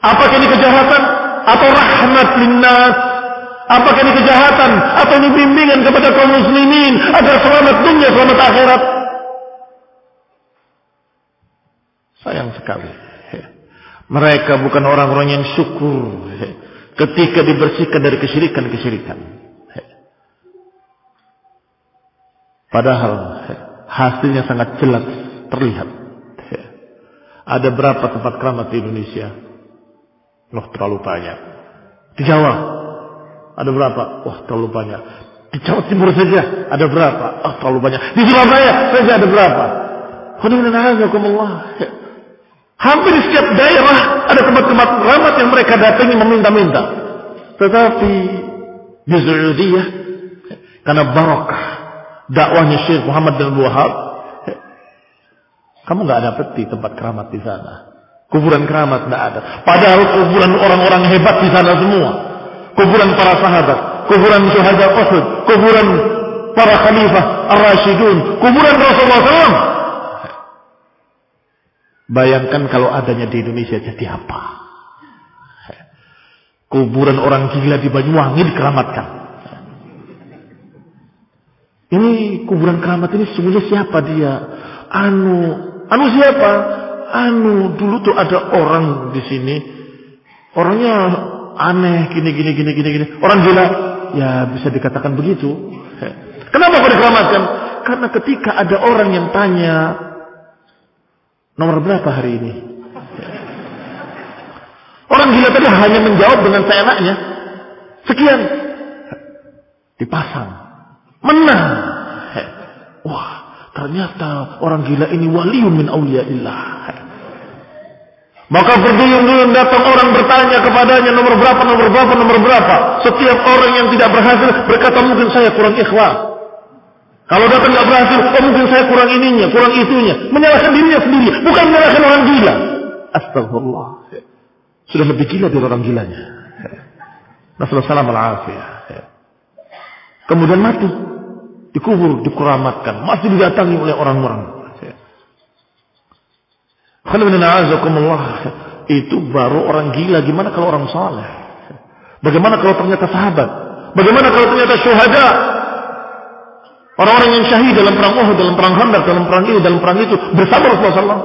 Apakah ini kejahatan? Atau rahmat linnas? Apakah ini kejahatan? Atau ini bimbingan kepada kaum muslimin agar selamat dunia, selamat akhirat? Sayang sekali. Mereka bukan orang-orang yang syukur ketika dibersihkan dari kesyirikan-kesyirikan. Padahal hasilnya sangat jelas terlihat. Ada berapa tempat keramat di Indonesia? Loh terlalu banyak. Di Jawa ada berapa? Wah terlalu banyak. Di Jawa Timur saja ada berapa? Oh terlalu banyak. Di Surabaya saja ada berapa? Hampir di setiap daerah ada tempat-tempat keramat yang mereka datangi meminta-minta. Tetapi di Saudiyah karena barokah dakwahnya Syekh Muhammad bin Wahab, kamu nggak dapet di tempat keramat di sana. Kuburan keramat nggak ada. Padahal kuburan orang-orang hebat di sana semua. Kuburan para sahabat, kuburan syuhada Uhud, kuburan para khalifah ar-rasyidun, kuburan Rasulullah SAW. Bayangkan kalau adanya di Indonesia jadi apa? Kuburan orang gila di Banyuwangi dikeramatkan. Ini kuburan keramat ini sebenarnya siapa dia? Anu, anu siapa? Anu dulu tuh ada orang di sini. Orangnya aneh, gini gini gini gini gini. Orang gila, ya bisa dikatakan begitu. Kenapa kau dikeramatkan? Karena ketika ada orang yang tanya nomor berapa hari ini? Orang gila tadi hanya menjawab dengan seenaknya. Sekian. Dipasang. Menang. Wah, ternyata orang gila ini waliun min awliyaillah. Maka berduyun-duyun datang orang bertanya kepadanya nomor berapa, nomor berapa, nomor berapa. Setiap orang yang tidak berhasil berkata mungkin saya kurang ikhlas. Kalau datang nggak berhasil, oh mungkin saya kurang ininya, kurang itunya. Menyalahkan dirinya sendiri, bukan menyalahkan orang gila. Astagfirullah. Sudah lebih gila dari orang gilanya. Nasallallahu alaihi Kemudian mati dikubur, dikeramatkan, masih didatangi oleh orang-orang. Itu baru orang gila. Gimana kalau orang saleh? Bagaimana kalau ternyata sahabat? Bagaimana kalau ternyata syuhada? Orang-orang yang syahid dalam perang Uhud, dalam perang Khandaq, dalam perang ini, dalam perang itu bersama Rasulullah.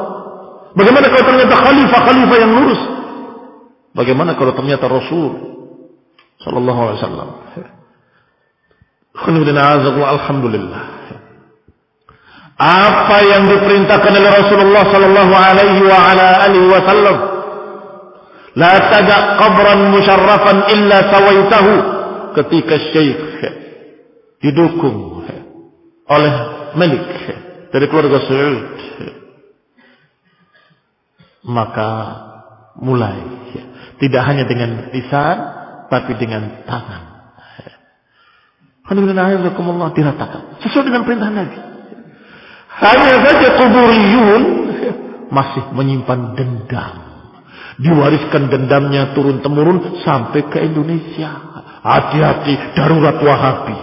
Bagaimana kalau ternyata khalifah-khalifah yang lurus? Bagaimana kalau ternyata Rasul Sallallahu Alaihi Wasallam? Alhamdulillah. Apa yang diperintahkan oleh Rasulullah sallallahu alaihi wa ala alihi wasallam? La tada qabran musyarrafan illa sawaitahu ketika syekh didukung oleh Malik dari keluarga Saud maka mulai tidak hanya dengan lisan tapi dengan tangan Allah diratakan. Sesuai dengan perintah Nabi. Hanya saja kuburiyun masih menyimpan dendam. Diwariskan dendamnya turun-temurun sampai ke Indonesia. Hati-hati darurat Wahabi.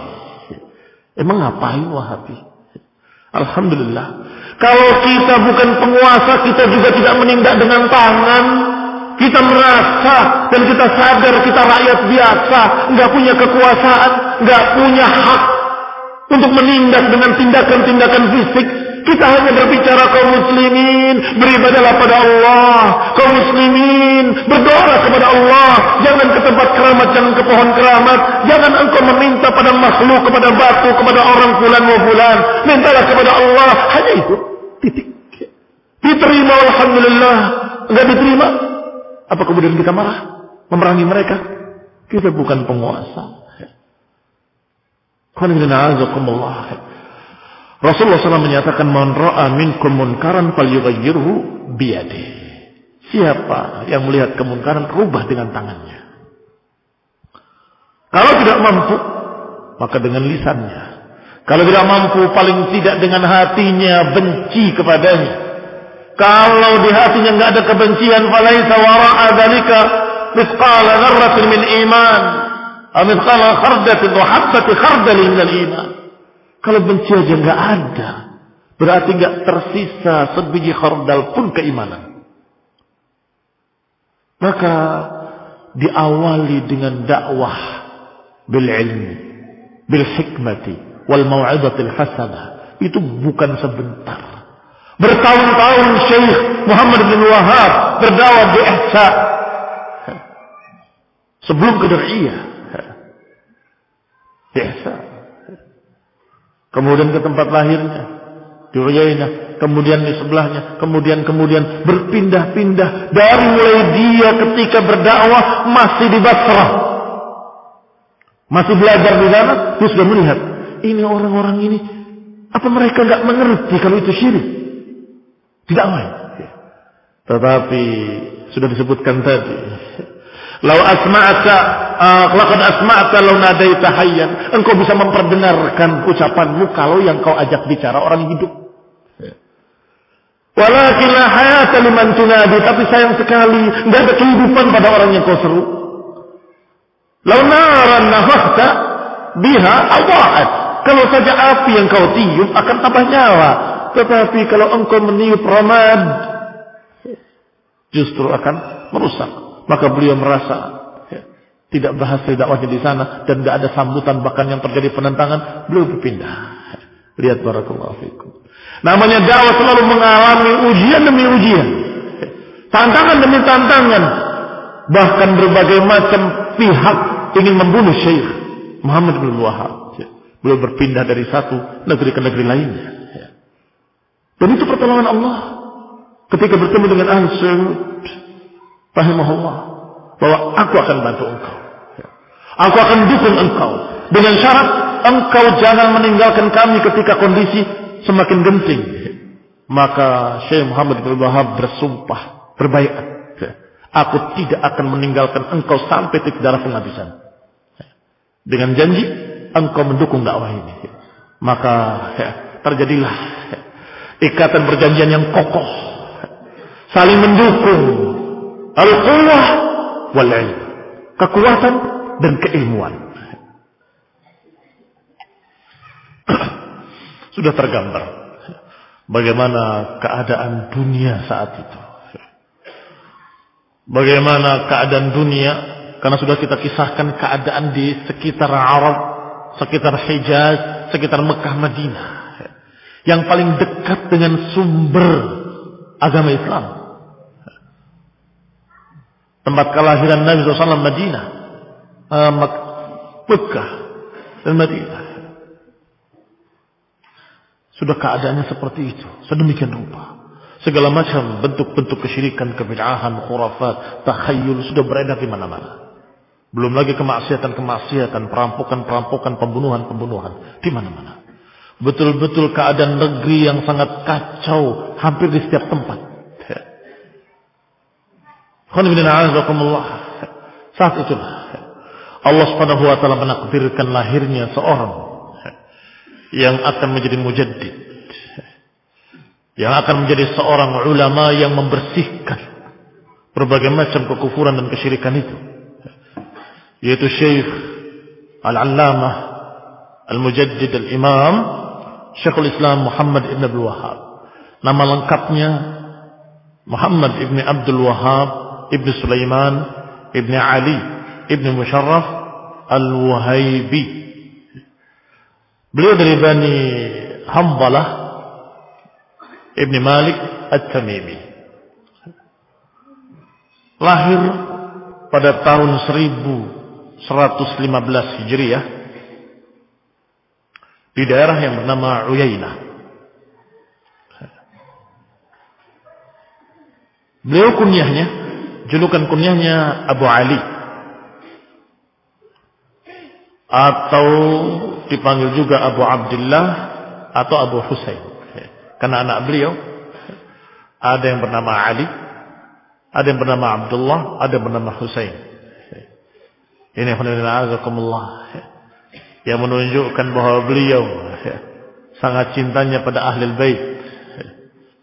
Emang ngapain Wahabi? Alhamdulillah. Kalau kita bukan penguasa, kita juga tidak menindak dengan tangan. Kita merasa dan kita sadar kita rakyat biasa, nggak punya kekuasaan, nggak punya hak untuk menindak dengan tindakan-tindakan fisik. Kita hanya berbicara kaum muslimin, beribadahlah pada Allah. Kaum muslimin, berdoa kepada Allah. Jangan ke tempat keramat, jangan ke pohon keramat. Jangan engkau meminta pada makhluk, kepada batu, kepada orang bulan mau bulan. Mintalah kepada Allah. Hanya itu. Titik. Diterima Alhamdulillah. Enggak diterima. Apa kemudian kita marah? Memerangi mereka? Kita bukan penguasa. Rasulullah SAW menyatakan man ra'a minkum munkaran falyughayyirhu biyadi. Siapa yang melihat kemunkaran rubah dengan tangannya. Kalau tidak mampu maka dengan lisannya. Kalau tidak mampu paling tidak dengan hatinya benci kepadanya. Kalau di hatinya nggak ada kebencian falaisa wara'a dzalika mithqala dzarratin min iman. Aw mithqala khardatin wa habbati khardalin min iman. Kalau benci aja nggak ada, berarti nggak tersisa sebiji khardal pun keimanan. Maka diawali dengan dakwah bil ilmi, bil hikmati, wal mau'izatil hasanah. Itu bukan sebentar. Bertahun-tahun Syekh Muhammad bin Wahab berdakwah di Ihsa. Sebelum ke Ihsa. Kemudian ke tempat lahirnya. Di Uyainah. Kemudian di sebelahnya. Kemudian, kemudian berpindah-pindah. Dari mulai dia ketika berdakwah masih di Basrah. Masih belajar di sana. Dia sudah melihat. Ini orang-orang ini. Apa mereka nggak mengerti kalau itu syirik? Tidak main. Tetapi sudah disebutkan tadi Lau asma'aka uh, laqad asma'aka lau nadaita hayyan. Engkau bisa memperdengarkan ucapanmu kalau yang kau ajak bicara orang hidup. Walakin la hayata liman tunadi, tapi sayang sekali enggak ada kehidupan pada orang yang kau seru. Lau naran nafahta biha awaat. Kalau saja api yang kau tiup akan tambah nyala. Tetapi kalau engkau meniup ramad, justru akan merusak. Maka beliau merasa ya, tidak berhasil dakwahnya di sana dan tidak ada sambutan bahkan yang terjadi penentangan, beliau berpindah. Lihat barakallahu fikum. Namanya dakwah selalu mengalami ujian demi ujian. Tantangan demi tantangan. Bahkan berbagai macam pihak ingin membunuh Syekh Muhammad bin Wahab. Beliau berpindah dari satu negeri ke negeri lainnya. Dan itu pertolongan Allah. Ketika bertemu dengan Ansel, rahimahullah bahwa aku akan bantu engkau. Aku akan dukung engkau dengan syarat engkau jangan meninggalkan kami ketika kondisi semakin genting. Maka Syekh Muhammad bin Wahab bersumpah, berbaikat. Aku tidak akan meninggalkan engkau sampai titik darah penghabisan. Dengan janji engkau mendukung dakwah ini. Maka terjadilah ikatan perjanjian yang kokoh. Saling mendukung Al-quwah wal ilm. Kekuatan dan keilmuan. Sudah tergambar bagaimana keadaan dunia saat itu. Bagaimana keadaan dunia karena sudah kita kisahkan keadaan di sekitar Arab, sekitar Hijaz, sekitar Mekah, Madinah. Yang paling dekat dengan sumber agama Islam tempat kelahiran Nabi SAW Madinah, uh, Mekah dan Madinah. Sudah keadaannya seperti itu, sedemikian rupa. Segala macam bentuk-bentuk kesyirikan, kebid'ahan, khurafat, takhayul sudah beredar di mana-mana. Belum lagi kemaksiatan-kemaksiatan, perampokan-perampokan, pembunuhan-pembunuhan di mana-mana. Betul-betul keadaan negeri yang sangat kacau hampir di setiap tempat. Saat itulah Allah Subhanahu wa taala menakdirkan lahirnya seorang yang akan menjadi mujaddid. Yang akan menjadi seorang ulama yang membersihkan berbagai macam kekufuran dan kesyirikan itu. Yaitu Syekh Al-Allamah Al-Mujaddid Al-Imam Syekhul Islam Muhammad Ibn Abdul Wahab. Nama lengkapnya Muhammad Ibn Abdul Wahab Ibn Sulaiman Ibn Ali Ibn Musharraf Al-Wahaibi. Beliau dari Bani Hambalah Ibn Malik At-Tamimi. Lahir pada tahun 1115 Hijriah di daerah yang bernama Uyainah. Beliau kunyahnya, julukan kunyahnya Abu Ali. Atau dipanggil juga Abu Abdullah atau Abu Husain. Karena anak beliau ada yang bernama Ali, ada yang bernama Abdullah, ada yang bernama Husain. Ini azakumullah yang menunjukkan bahwa beliau sangat cintanya pada ahli bait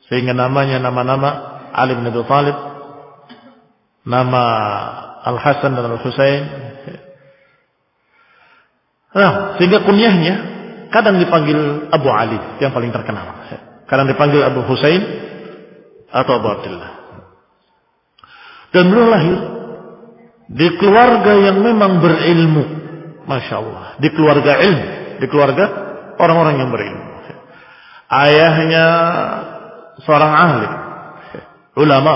sehingga namanya nama-nama Ali bin Abi Thalib nama Al Hasan dan Al Husain nah sehingga kunyahnya kadang dipanggil Abu Ali yang paling terkenal kadang dipanggil Abu Husain atau Abu Abdullah dan beliau lahir di keluarga yang memang berilmu Masya Allah. Di keluarga ilmu. Di keluarga orang-orang yang berilmu. Ayahnya seorang ahli. Ulama.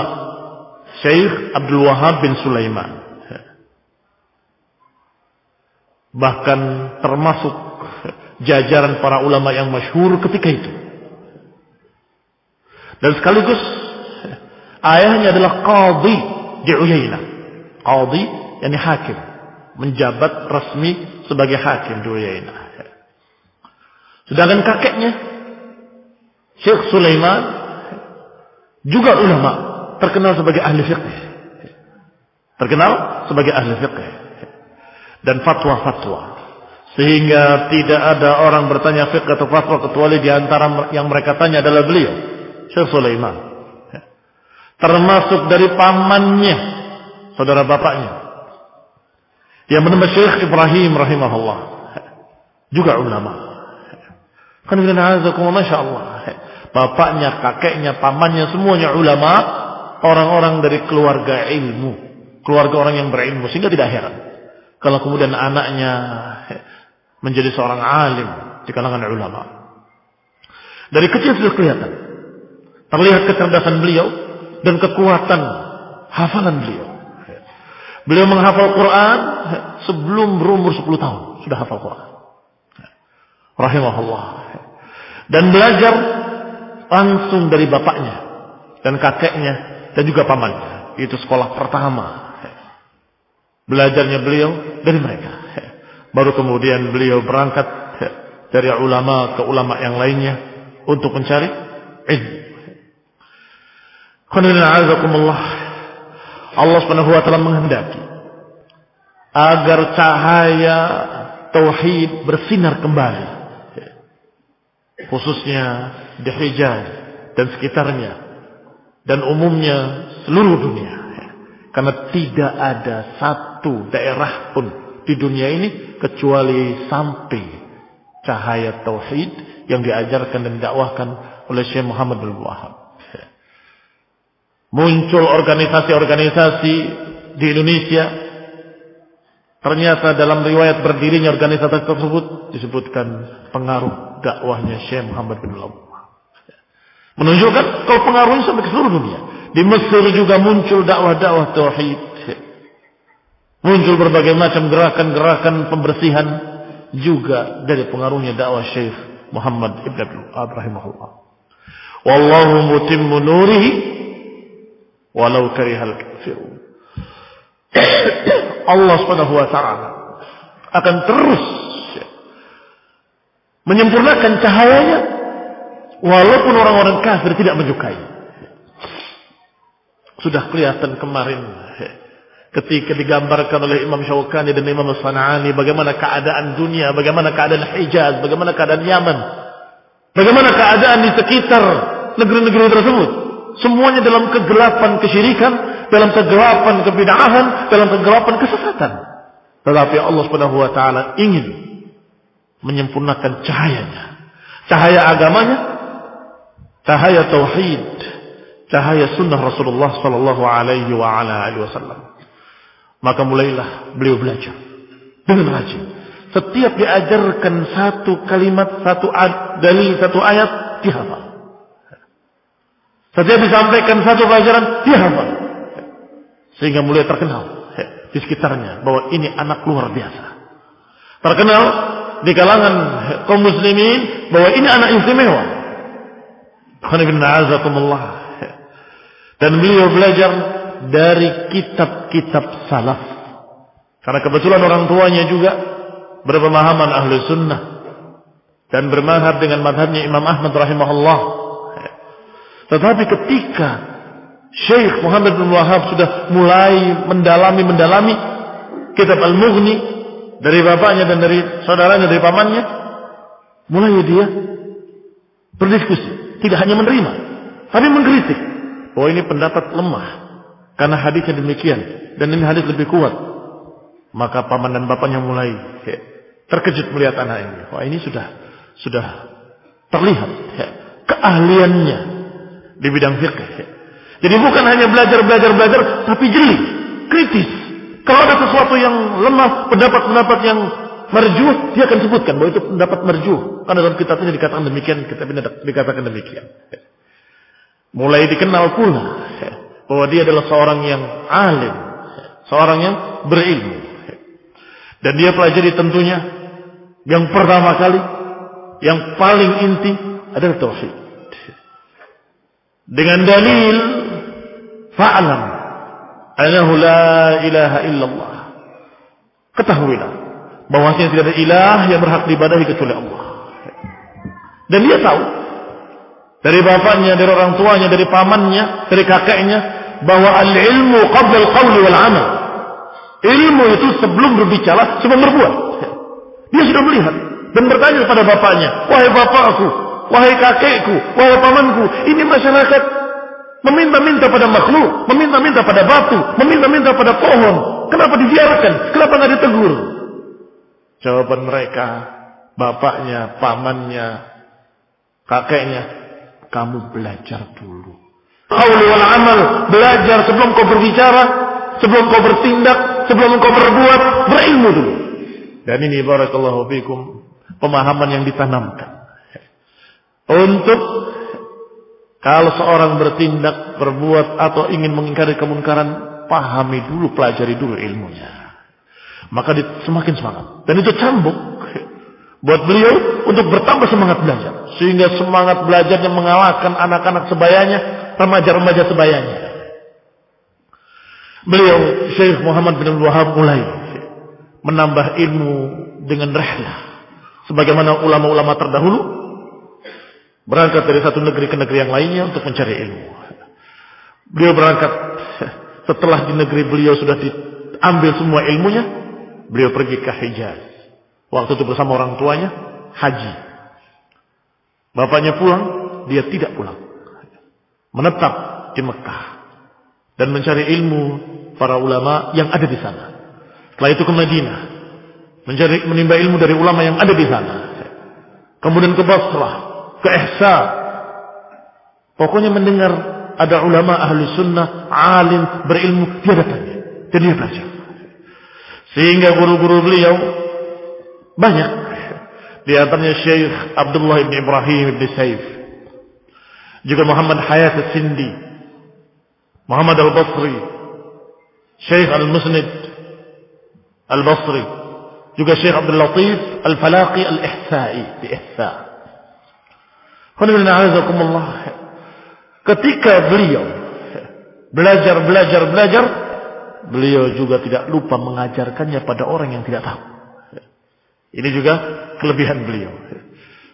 Syekh Abdul Wahab bin Sulaiman. Bahkan termasuk jajaran para ulama yang masyhur ketika itu. Dan sekaligus ayahnya adalah qadhi di Uyainah. Qadhi yakni hakim menjabat resmi sebagai hakim di Uyainah. Sedangkan kakeknya Syekh Sulaiman juga ulama terkenal sebagai ahli fiqh. Terkenal sebagai ahli fiqh dan fatwa-fatwa. Sehingga tidak ada orang bertanya fiqh atau fatwa kecuali di antara yang mereka tanya adalah beliau, Syekh Sulaiman. Termasuk dari pamannya, saudara bapaknya, yang bernama Syekh Ibrahim rahimahullah. Juga ulama. Kan Masya Allah. Bapaknya, kakeknya, pamannya, semuanya ulama. Orang-orang dari keluarga ilmu. Keluarga orang yang berilmu. Sehingga tidak heran. Kalau kemudian anaknya menjadi seorang alim di kalangan ulama. Dari kecil sudah kelihatan. Terlihat kecerdasan beliau dan kekuatan hafalan beliau. Beliau menghafal Quran sebelum berumur 10 tahun. Sudah hafal Quran. Rahimahullah. Dan belajar langsung dari bapaknya. Dan kakeknya. Dan juga pamannya. Itu sekolah pertama. Belajarnya beliau dari mereka. Baru kemudian beliau berangkat dari ulama ke ulama yang lainnya. Untuk mencari ilmu. Allah Subhanahu wa taala menghendaki agar cahaya tauhid bersinar kembali khususnya di Hijaz dan sekitarnya dan umumnya seluruh dunia karena tidak ada satu daerah pun di dunia ini kecuali sampai cahaya tauhid yang diajarkan dan didakwahkan oleh Syekh Muhammad bin Wahab muncul organisasi-organisasi di Indonesia. Ternyata dalam riwayat berdirinya organisasi tersebut disebutkan pengaruh dakwahnya Syekh Muhammad bin Abdullah. Menunjukkan kalau pengaruhnya sampai ke seluruh dunia. Di Mesir juga muncul dakwah-dakwah tauhid. Muncul berbagai macam gerakan-gerakan pembersihan juga dari pengaruhnya dakwah Syekh Muhammad ibn Abdul rahimahullah. Wallahu mutimmu nurihi walau karihal kafirun. Allah Subhanahu wa taala akan terus menyempurnakan cahayanya walaupun orang-orang kafir tidak menyukai. Sudah kelihatan kemarin ketika digambarkan oleh Imam Syaukani dan Imam Sana'ani bagaimana keadaan dunia, bagaimana keadaan Hijaz, bagaimana keadaan Yaman, bagaimana keadaan di sekitar negeri-negeri tersebut. Semuanya dalam kegelapan kesyirikan, dalam kegelapan kebidahan, dalam kegelapan kesesatan. Tetapi Allah Subhanahu wa taala ingin menyempurnakan cahayanya Cahaya agamanya, cahaya tauhid, cahaya sunnah Rasulullah sallallahu alaihi wasallam. Maka mulailah beliau belajar dengan rajin. Setiap diajarkan satu kalimat, satu dalil, satu ayat, dihafal. Setiap disampaikan satu pelajaran, dihafal. Sehingga mulai terkenal di sekitarnya bahwa ini anak luar biasa. Terkenal di kalangan kaum muslimin bahwa ini anak istimewa. Dan beliau belajar dari kitab-kitab salaf. Karena kebetulan orang tuanya juga berpemahaman ahli sunnah dan bermadhab dengan madhabnya Imam Ahmad rahimahullah. Tetapi ketika Syekh Muhammad bin Wahab sudah mulai mendalami-mendalami kitab Al-Mughni dari bapaknya dan dari saudaranya, dari pamannya, mulai dia berdiskusi. Tidak hanya menerima, tapi mengkritik. Bahwa ini pendapat lemah. Karena hadisnya demikian. Dan ini hadis lebih kuat. Maka paman dan bapaknya mulai terkejut melihat anak ini. Wah ini sudah sudah terlihat keahliannya di bidang fikih. Jadi bukan hanya belajar belajar belajar, tapi jeli, kritis. Kalau ada sesuatu yang lemah, pendapat-pendapat yang merjuh, dia akan sebutkan bahwa itu pendapat merjuh. Karena dalam kitabnya dikatakan demikian, kitab ini dikatakan demikian. Mulai dikenal pula bahwa dia adalah seorang yang alim, seorang yang berilmu. Dan dia pelajari tentunya yang pertama kali, yang paling inti adalah tauhid. Dengan dalil fa'lam anahu la ilaha illallah. Ketahuilah bahwasanya tidak ada ilah yang berhak diibadahi kecuali Allah. Dan dia tahu dari bapaknya, dari orang tuanya, dari pamannya, dari kakeknya bahwa al-ilmu qabla al-qawli wal amal. Ilmu itu sebelum berbicara, sebelum berbuat. Dia sudah melihat dan bertanya kepada bapaknya, "Wahai bapakku, wahai kakekku, wahai pamanku, ini masyarakat meminta-minta pada makhluk, meminta-minta pada batu, meminta-minta pada pohon. Kenapa dibiarkan? Kenapa nggak ditegur?" Jawaban mereka, bapaknya, pamannya, kakeknya, kamu belajar dulu. Wal amal, belajar sebelum kau berbicara, sebelum kau bertindak, sebelum kau berbuat, berilmu dulu. Dan ini barakallahu fikum pemahaman yang ditanamkan. Untuk kalau seorang bertindak, berbuat atau ingin mengingkari kemungkaran, pahami dulu, pelajari dulu ilmunya. Maka semakin semangat. Dan itu cambuk buat beliau untuk bertambah semangat belajar. Sehingga semangat belajarnya mengalahkan anak-anak sebayanya, remaja-remaja sebayanya. Beliau Syekh Muhammad bin Wahab mulai menambah ilmu dengan rehlah. Sebagaimana ulama-ulama terdahulu berangkat dari satu negeri ke negeri yang lainnya untuk mencari ilmu. Beliau berangkat setelah di negeri beliau sudah diambil semua ilmunya, beliau pergi ke Hijaz. Waktu itu bersama orang tuanya haji. Bapaknya pulang, dia tidak pulang. Menetap di Mekah dan mencari ilmu para ulama yang ada di sana. Setelah itu ke Madinah. Mencari menimba ilmu dari ulama yang ada di sana. Kemudian ke Basrah, ke Ihsa. Pokoknya mendengar ada ulama ahli sunnah, alim, berilmu, dia datangnya. Dan dia belajar. Sehingga guru-guru beliau banyak. Di antaranya Syekh Abdullah bin Ibrahim bin Saif. Juga Muhammad Hayat Sindi. Muhammad Al-Basri. Syekh Al-Musnid Al-Basri. Juga Syekh Abdul Latif Al-Falaqi Al-Ihsa'i. Di Ihsa. Ketika beliau belajar, belajar, belajar, beliau juga tidak lupa mengajarkannya pada orang yang tidak tahu. Ini juga kelebihan beliau.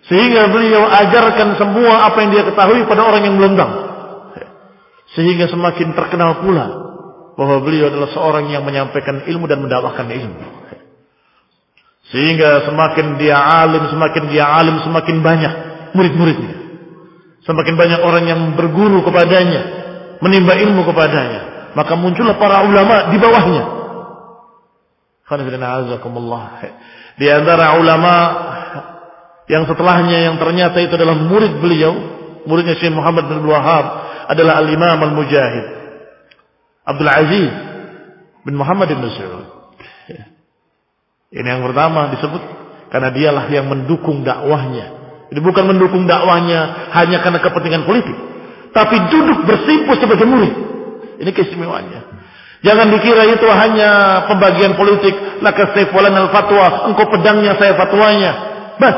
Sehingga beliau ajarkan semua apa yang dia ketahui pada orang yang belum tahu. Sehingga semakin terkenal pula bahwa beliau adalah seorang yang menyampaikan ilmu dan mendakwahkan ilmu. Sehingga semakin dia alim, semakin dia alim, semakin banyak murid-muridnya. Semakin banyak orang yang berguru kepadanya, menimba ilmu kepadanya. Maka muncullah para ulama di bawahnya. Di antara ulama Yang setelahnya yang ternyata itu adalah murid beliau, muridnya Syekh Muhammad bin Wahab adalah Al-Imam Al-Mujahid Abdul Aziz bin Muhammad bin Saud. Ini yang pertama disebut karena dialah yang mendukung dakwahnya. Jadi bukan mendukung dakwahnya hanya karena kepentingan politik, tapi duduk bersimpuh sebagai murid. Ini keistimewaannya. Jangan dikira itu hanya pembagian politik. Laka sayfulan al-fatwa. Engkau pedangnya, saya fatwanya. Bas.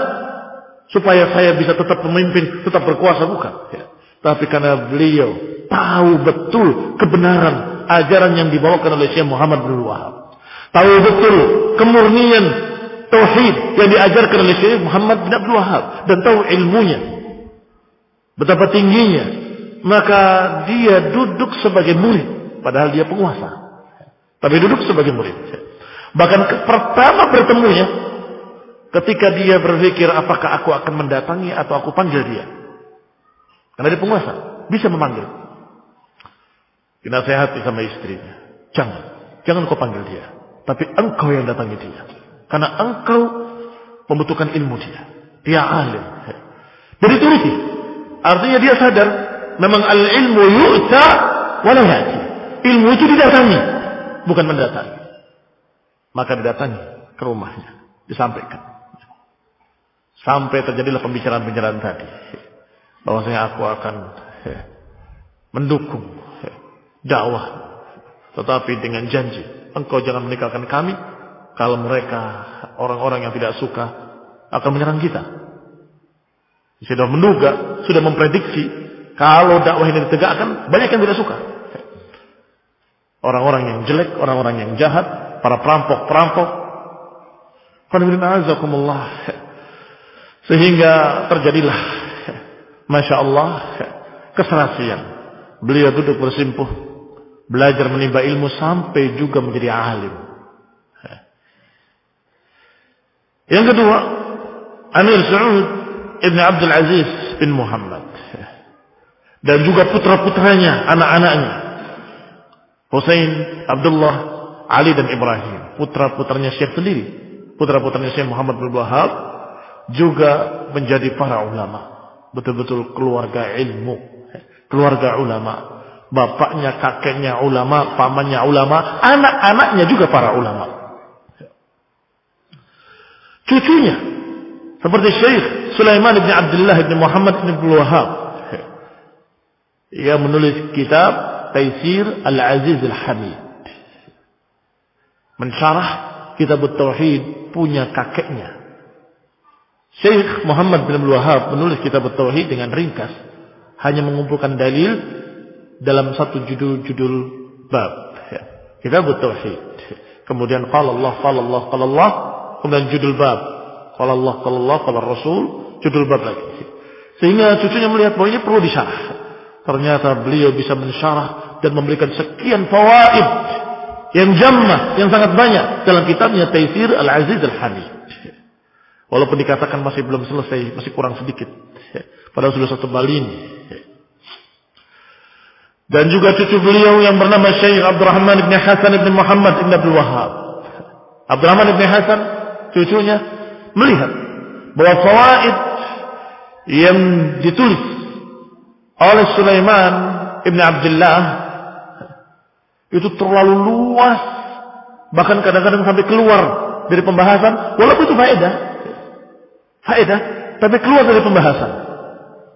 Supaya saya bisa tetap memimpin, tetap berkuasa. Bukan. Ya. Tapi karena beliau tahu betul kebenaran ajaran yang dibawakan oleh Syekh Muhammad bin Wahab. Tahu betul kemurnian tauhid yang diajarkan oleh Syekh Muhammad bin Abdul Wahab dan tahu ilmunya. Betapa tingginya. Maka dia duduk sebagai murid padahal dia penguasa. Tapi duduk sebagai murid. Bahkan pertama bertemunya ketika dia berpikir apakah aku akan mendatangi atau aku panggil dia. Karena dia penguasa, bisa memanggil. Dinasehati sama istrinya. Jangan, jangan kau panggil dia. Tapi engkau yang datangi dia. Karena engkau membutuhkan ilmu dia. Dia alim. Jadi turuti. Artinya dia sadar. Memang al-ilmu yu'ta walau yati. Ilmu itu didatangi. Bukan mendatangi. Maka didatangi ke rumahnya. Disampaikan. Sampai terjadilah pembicaraan-pembicaraan tadi bahwasanya aku akan mendukung dakwah tetapi dengan janji engkau jangan meninggalkan kami kalau mereka orang-orang yang tidak suka akan menyerang kita sudah menduga sudah memprediksi kalau dakwah ini ditegakkan banyak yang tidak suka orang-orang yang jelek orang-orang yang jahat para perampok-perampok sehingga terjadilah Masya Allah keserasian. Beliau duduk bersimpuh. Belajar menimba ilmu sampai juga menjadi alim. Yang kedua, Amir Saud Ibn Abdul Aziz bin Muhammad. Dan juga putra-putranya, anak-anaknya. Hussein, Abdullah, Ali dan Ibrahim. Putra-putranya Syekh sendiri. Putra-putranya Syekh Muhammad bin Wahab juga menjadi para ulama betul-betul keluarga ilmu, keluarga ulama. Bapaknya, kakeknya ulama, pamannya ulama, anak-anaknya juga para ulama. Cucunya seperti Syekh Sulaiman bin Abdullah bin Muhammad bin Wahab. Ia menulis kitab Taisir Al-Aziz Al-Hamid. Mensyarah kitab Tauhid punya kakeknya Syekh Muhammad bin Wahab menulis kitab Tauhid dengan ringkas, hanya mengumpulkan dalil dalam satu judul-judul bab. Ya. Kitab Tauhid. Kemudian qala Allah, qala Allah, qala Allah, kemudian judul bab. Qala Allah, qala Allah, qala Rasul, judul bab lagi. Sehingga cucunya melihat bahwa ini perlu disyarah. Ternyata beliau bisa mensyarah dan memberikan sekian fawaid yang jammah, yang sangat banyak dalam kitabnya Taisir Al-Aziz Al-Hamid. Walaupun dikatakan masih belum selesai, masih kurang sedikit. Padahal sudah satu bali ini. Dan juga cucu beliau yang bernama Syekh Abdurrahman ibn Hasan ibn Muhammad ibn Abdul Wahab. Abdurrahman ibn Hasan, cucunya, melihat bahwa fawaid yang ditulis oleh Sulaiman ibn Abdullah itu terlalu luas bahkan kadang-kadang sampai keluar dari pembahasan walaupun itu faedah faedah, tapi keluar dari pembahasan.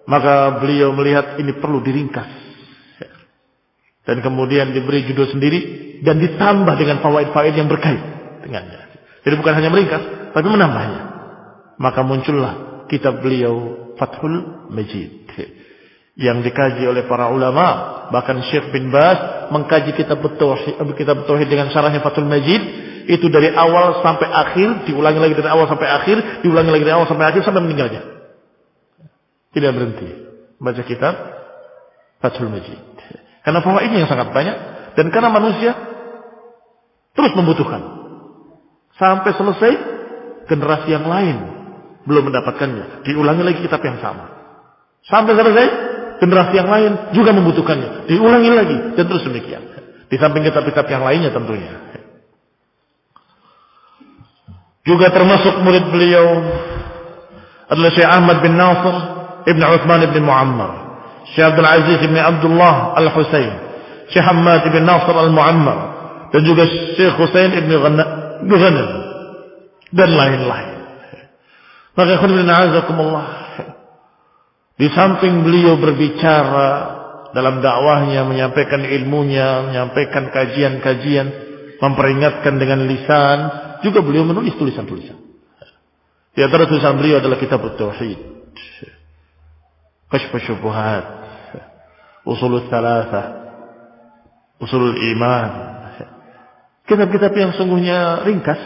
Maka beliau melihat ini perlu diringkas. Dan kemudian diberi judul sendiri dan ditambah dengan fawaid-fawaid yang berkait dengannya. Jadi bukan hanya meringkas, tapi menambahnya. Maka muncullah kitab beliau Fathul Majid yang dikaji oleh para ulama bahkan Syekh bin Bas mengkaji kitab tauhid kitab tauhid dengan syarahnya Fathul Majid itu dari awal sampai akhir, diulangi lagi dari awal sampai akhir, diulangi lagi dari awal sampai akhir sampai meninggalnya. Tidak berhenti baca kitab Fathul Majid. Karena fawaidnya yang sangat banyak dan karena manusia terus membutuhkan. Sampai selesai generasi yang lain belum mendapatkannya, diulangi lagi kitab yang sama. Sampai selesai generasi yang lain juga membutuhkannya, diulangi lagi dan terus demikian. Di samping kitab-kitab yang lainnya tentunya. Juga termasuk murid beliau adalah Syekh Ahmad bin Nasr Ibn Uthman ibn Muammar, Syekh Abdul Aziz ibn Abdullah Al-Husain, Syekh Ahmad ibn Nasr Al-Muammar, dan juga Syekh Husain ibn Ghanam, dan lain-lain. Maka azakumullah. Di samping beliau berbicara dalam dakwahnya, menyampaikan ilmunya, menyampaikan kajian-kajian, memperingatkan dengan lisan, juga beliau menulis tulisan-tulisan. Di antara tulisan beliau adalah kitab Tauhid. Kashf Syubhat. Usul Thalatha. Usul Iman. Kitab-kitab yang sungguhnya ringkas.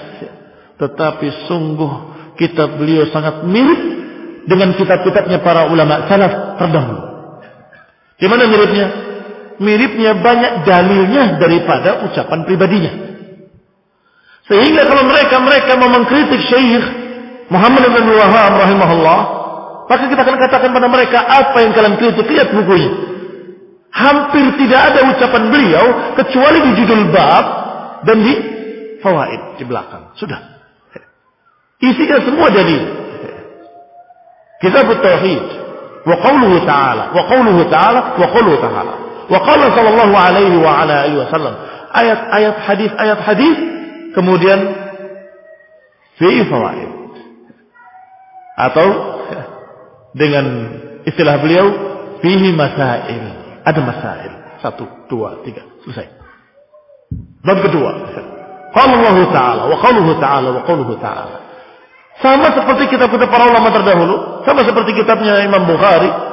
Tetapi sungguh kitab beliau sangat mirip dengan kitab-kitabnya para ulama salaf terdahulu. Gimana miripnya? Miripnya banyak dalilnya daripada ucapan pribadinya. Sehingga kalau mereka-mereka mau mengkritik syekh Muhammad bin Wahab rahimahullah, maka kita akan katakan pada mereka apa yang kalian kritik, lihat bukunya. Hampir tidak ada ucapan beliau kecuali di judul bab dan di fawaid di belakang. Sudah. Isinya semua jadi كتاب التوحيد وقوله تعالى وقوله تعالى وقوله تعالى. وقال صلى الله عليه وعلى آله وسلم آية آية حديث آية حديث كموديان في فوائد؟ atau dengan istilah beliau فيه مسائل. ada مسائل. satu dua tiga selesai. باب kedua قال الله تعالى وقوله تعالى وقوله تعالى. Sama seperti kitab-kitab para ulama terdahulu, sama seperti kitabnya Imam Bukhari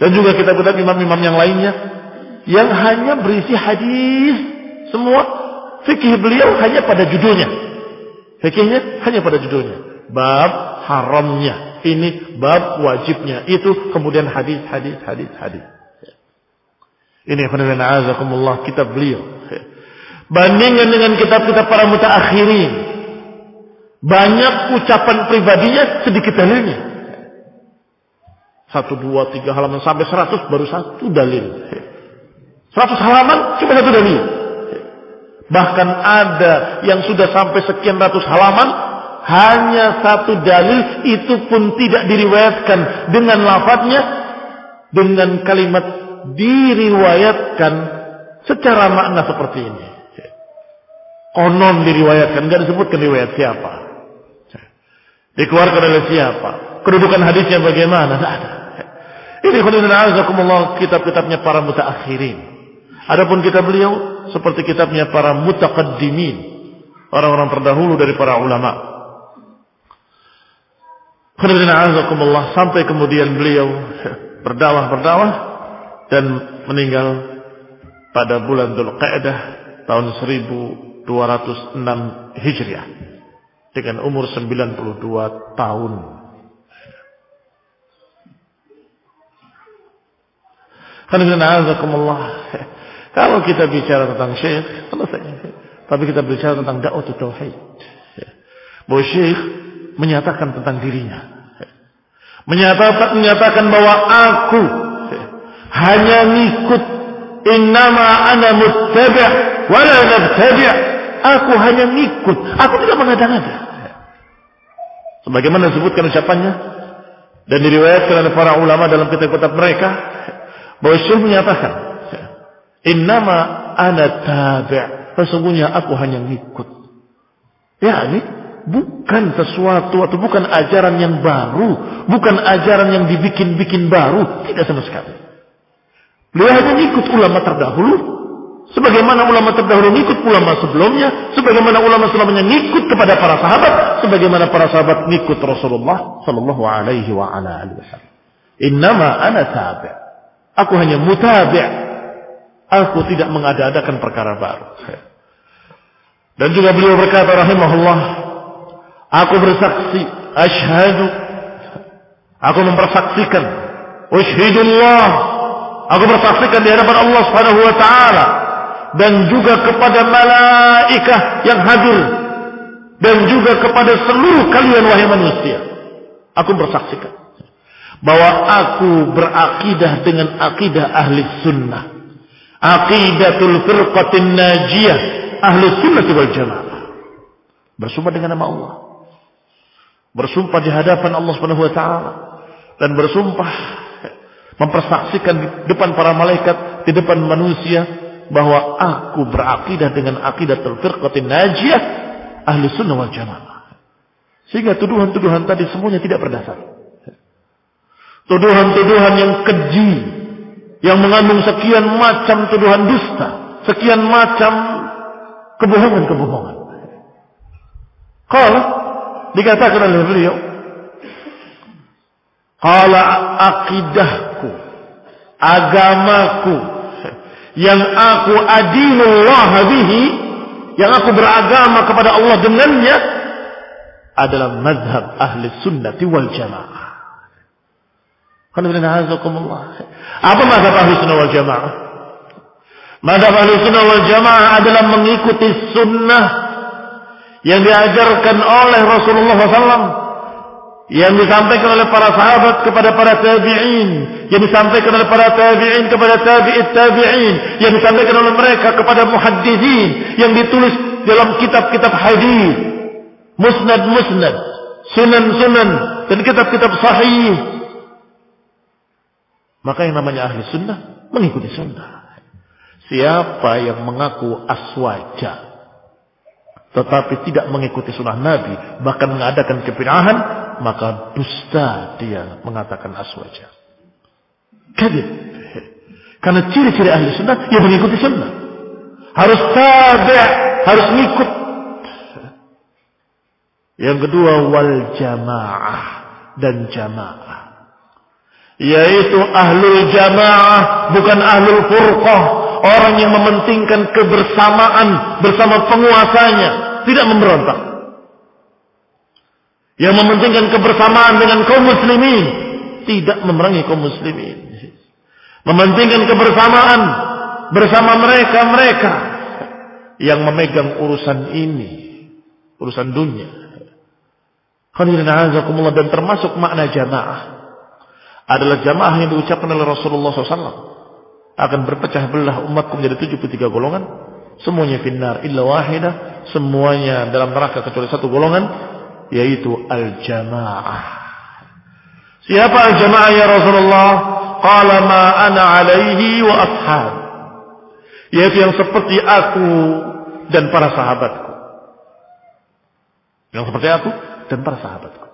dan juga kitab-kitab imam-imam yang lainnya yang hanya berisi hadis semua fikih beliau hanya pada judulnya. Fikihnya hanya pada judulnya. Bab haramnya. Ini bab wajibnya. Itu kemudian hadis, hadis, hadis, hadis. Ini azakumullah kitab beliau. Bandingkan dengan kitab-kitab para mutaakhirin. Banyak ucapan pribadinya, sedikit dalilnya. Satu, dua, tiga halaman sampai seratus baru satu dalil. Seratus halaman cuma satu dalil. Bahkan ada yang sudah sampai sekian ratus halaman hanya satu dalil itu pun tidak diriwayatkan dengan lafadznya dengan kalimat diriwayatkan secara makna seperti ini. Konon diriwayatkan, nggak disebutkan riwayat siapa. Dikeluarkan oleh siapa? Kedudukan hadisnya bagaimana? Tidak ada. Ini khudinul kitab-kitabnya para mutaakhirin. Adapun kitab beliau seperti kitabnya para mutaqaddimin. Orang-orang terdahulu dari para ulama sampai kemudian beliau berdakwah-berdakwah dan meninggal pada bulan Dzulqa'dah tahun 1206 Hijriah dengan umur 92 tahun. Kalau kita bicara tentang syekh, selesai. Tapi kita bicara tentang dakwah tauhid. Bahwa syekh menyatakan tentang dirinya. Menyatakan, menyatakan bahwa aku hanya ngikut innama ana muttabi' wala nabtabi' aku hanya ngikut. Aku tidak mengada-ngada. Sebagaimana disebutkan ucapannya dan diriwayatkan oleh para ulama dalam kitab-kitab mereka bahwa Syekh menyatakan innama ana tabi' sesungguhnya aku hanya ngikut. Ya ini bukan sesuatu atau bukan ajaran yang baru, bukan ajaran yang dibikin-bikin baru, tidak sama sekali. Beliau hanya ikut ulama terdahulu, sebagaimana ulama terdahulu ikut ulama sebelumnya, sebagaimana ulama sebelumnya ikut kepada para sahabat, sebagaimana para sahabat ikut Rasulullah sallallahu alaihi wa ala alihi wasallam. Innama ana tabi'. Aku hanya mutabi'. Aku tidak mengada-adakan perkara baru. Dan juga beliau berkata rahimahullah, Aku bersaksi, asyhadu. Aku mempersaksikan. Ushhidullah. Aku bersaksikan di hadapan Allah Subhanahu wa taala dan juga kepada malaikah yang hadir dan juga kepada seluruh kalian wahai manusia. Aku bersaksikan bahwa aku berakidah dengan akidah ahli sunnah. Aqidatul firqatin najiyah ahli sunnah wal jamaah. Bersumpah dengan nama Allah bersumpah di hadapan Allah Subhanahu wa taala dan bersumpah mempersaksikan di depan para malaikat, di depan manusia bahwa aku berakidah dengan akidah firqatin najiyah ahli sunnah wal jamaah. Sehingga tuduhan-tuduhan tadi semuanya tidak berdasar. Tuduhan-tuduhan yang keji, yang mengandung sekian macam tuduhan dusta, sekian macam kebohongan-kebohongan. Kalau dikatakan oleh beliau, kalau akidahku, agamaku, yang aku adinullah bihi, yang aku beragama kepada Allah dengannya, adalah madhab ahli sunnati wal jamaah. Apa madhab ahli sunnah wal jamaah? Madhab ahli sunnah wal jamaah adalah mengikuti sunnah yang diajarkan oleh Rasulullah SAW yang disampaikan oleh para sahabat kepada para tabi'in, yang disampaikan oleh para tabi'in kepada tabi'it tabi'in, yang disampaikan oleh mereka kepada muhaddithin, yang ditulis dalam kitab-kitab hadis, musnad-musnad, sunan-sunan, dan kitab-kitab sahih. Maka yang namanya ahli sunnah mengikuti sunnah. Siapa yang mengaku aswaja tetapi tidak mengikuti sunnah Nabi, bahkan mengadakan kebinahan, maka dusta dia mengatakan aswaja. Kadib. Karena ciri-ciri ahli sunnah, dia mengikuti sunnah. Harus tabi' harus ngikut. Yang kedua, wal jamaah dan jamaah. Yaitu ahlul jamaah, bukan ahlul furqah Orang yang mementingkan kebersamaan bersama penguasanya. Tidak memberontak. Yang mementingkan kebersamaan dengan kaum muslimin. Tidak memerangi kaum muslimin. Mementingkan kebersamaan bersama mereka-mereka yang memegang urusan ini. Urusan dunia. Dan termasuk makna jamaah. Adalah jamaah yang diucapkan oleh Rasulullah SAW akan berpecah belah umatku menjadi 73 golongan semuanya finnar illa wahidah semuanya dalam neraka kecuali satu golongan yaitu al-jamaah. Siapa al-jamaah ya Rasulullah? Qala ma ana alaihi wa ashab. Yaitu yang seperti aku dan para sahabatku. Yang seperti aku dan para sahabatku.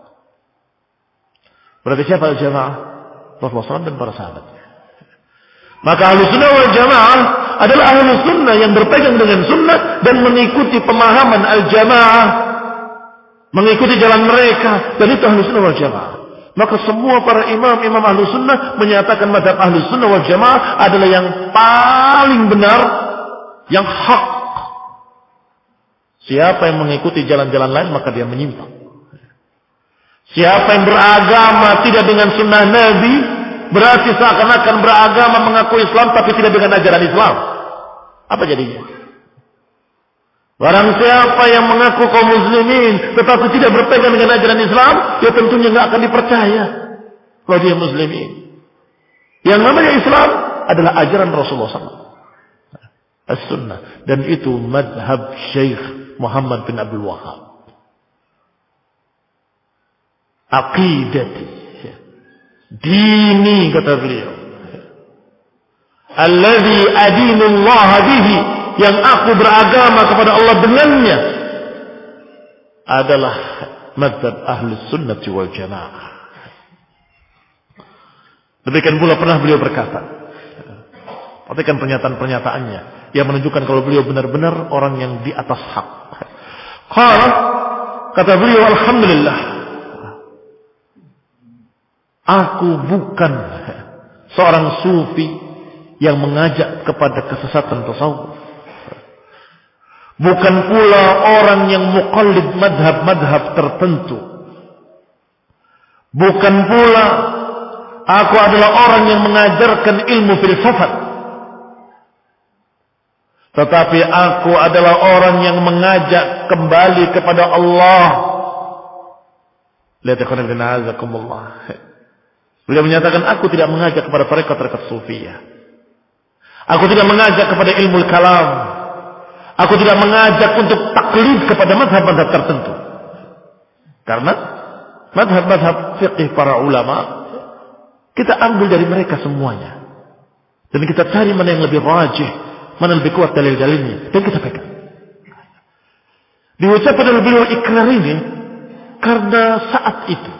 Berarti siapa al-jamaah? Rasulullah SAW dan para sahabatnya. Maka ahlu sunnah wal jamaah adalah ahlu sunnah yang berpegang dengan sunnah dan mengikuti pemahaman al-jamaah. Mengikuti jalan mereka. Dan itu ahlu sunnah wal jamaah. Maka semua para imam, imam ahlu sunnah menyatakan madhab ahlu sunnah wal jamaah adalah yang paling benar, yang hak. Siapa yang mengikuti jalan-jalan lain maka dia menyimpang. Siapa yang beragama tidak dengan sunnah Nabi Berarti seakan-akan beragama mengaku Islam tapi tidak dengan ajaran Islam. Apa jadinya? Barang siapa yang mengaku kaum muslimin tetapi tidak berpegang dengan ajaran Islam, dia tentunya nggak akan dipercaya kalau dia muslimin. Yang namanya Islam adalah ajaran Rasulullah SAW. As-Sunnah. Dan itu madhab Syekh Muhammad bin Abdul Wahab. Aqidati Dini kata beliau. Alladhi adinullah bihi. Yang aku beragama kepada Allah dengannya. Adalah madhab ahli sunnah wal jamaah. Demikian pula pernah beliau berkata. Perhatikan pernyataan-pernyataannya. Yang menunjukkan kalau beliau benar-benar orang yang di atas hak. Qala, kata beliau, Alhamdulillah. Aku bukan seorang sufi yang mengajak kepada kesesatan tasawuf. Bukan pula orang yang mukallid madhab-madhab tertentu. Bukan pula aku adalah orang yang mengajarkan ilmu filsafat. Tetapi aku adalah orang yang mengajak kembali kepada Allah. Lihat ikhwan bin azakumullah. Beliau menyatakan aku tidak mengajak kepada tarekat-tarekat sufiyah. Aku tidak mengajak kepada ilmu kalam. Aku tidak mengajak untuk taklid kepada mazhab-mazhab tertentu. Karena madhab-madhab fiqih para ulama, kita ambil dari mereka semuanya. Dan kita cari mana yang lebih rajih, mana lebih kuat dalil-dalilnya. Dan kita pegang. Diucapkan oleh beliau ikrar ini karena saat itu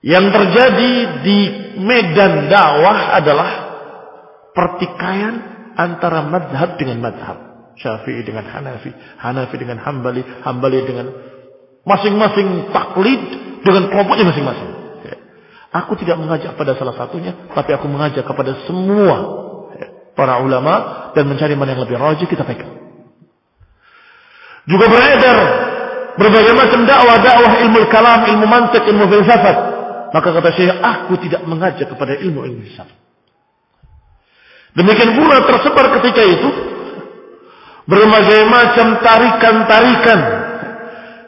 yang terjadi di medan dakwah adalah pertikaian antara madhab dengan madhab. Syafi'i dengan Hanafi, Hanafi dengan Hambali, Hambali dengan masing-masing taklid dengan kelompoknya masing-masing. Aku tidak mengajak pada salah satunya, tapi aku mengajak kepada semua para ulama dan mencari mana yang lebih rajih kita pegang. Juga beredar berbagai macam dakwah, dakwah ilmu kalam, ilmu mantik, ilmu filsafat. Maka kata Syekh, aku tidak mengajak kepada ilmu ilmu filsafat. Demikian pula tersebar ketika itu berbagai macam tarikan-tarikan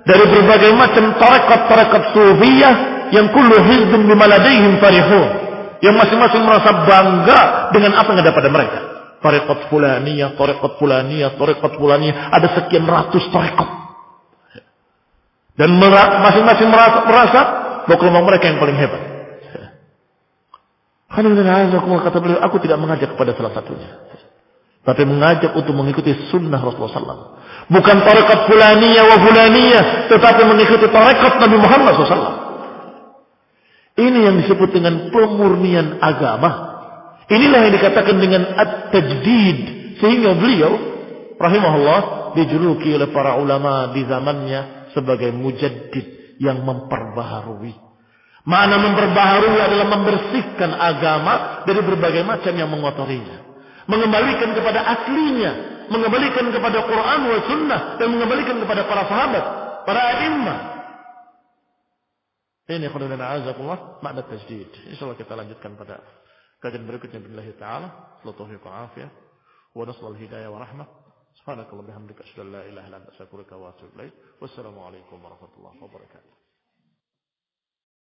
dari berbagai macam tarekat-tarekat sufiyah yang kullu hizbun bima ladaihim farihun yang masing-masing merasa bangga dengan apa yang ada pada mereka. Tarekat fulaniyah, tarekat fulaniyah, tarekat fulaniyah, ada sekian ratus tarekat. Dan masing-masing merasa, merasa bahwa kelompok mereka yang paling hebat. Kata beliau, aku tidak mengajak kepada salah satunya. Tapi mengajak untuk mengikuti sunnah Rasulullah SAW. Bukan tarekat fulaniyah wa fulaniyah. Tetapi mengikuti tarekat Nabi Muhammad SAW. Ini yang disebut dengan pemurnian agama. Inilah yang dikatakan dengan at-tajdid. Sehingga beliau, rahimahullah, dijuluki oleh para ulama di zamannya sebagai mujaddid yang memperbaharui Mana memperbaharui adalah membersihkan agama dari berbagai macam yang mengotorinya. Mengembalikan kepada aslinya. Mengembalikan kepada Quran wa sunnah. Dan mengembalikan kepada para sahabat. Para imam. Ini khulun a'azakullah. Makna tajdid. InsyaAllah kita lanjutkan pada kajian berikutnya. Billahi ta'ala. Wa afiyah. Wa naslal hidayah wa rahmah. Asyadu la ilaha lan. Asyadu wa atubu ilaih. Wassalamualaikum warahmatullahi wabarakatuh.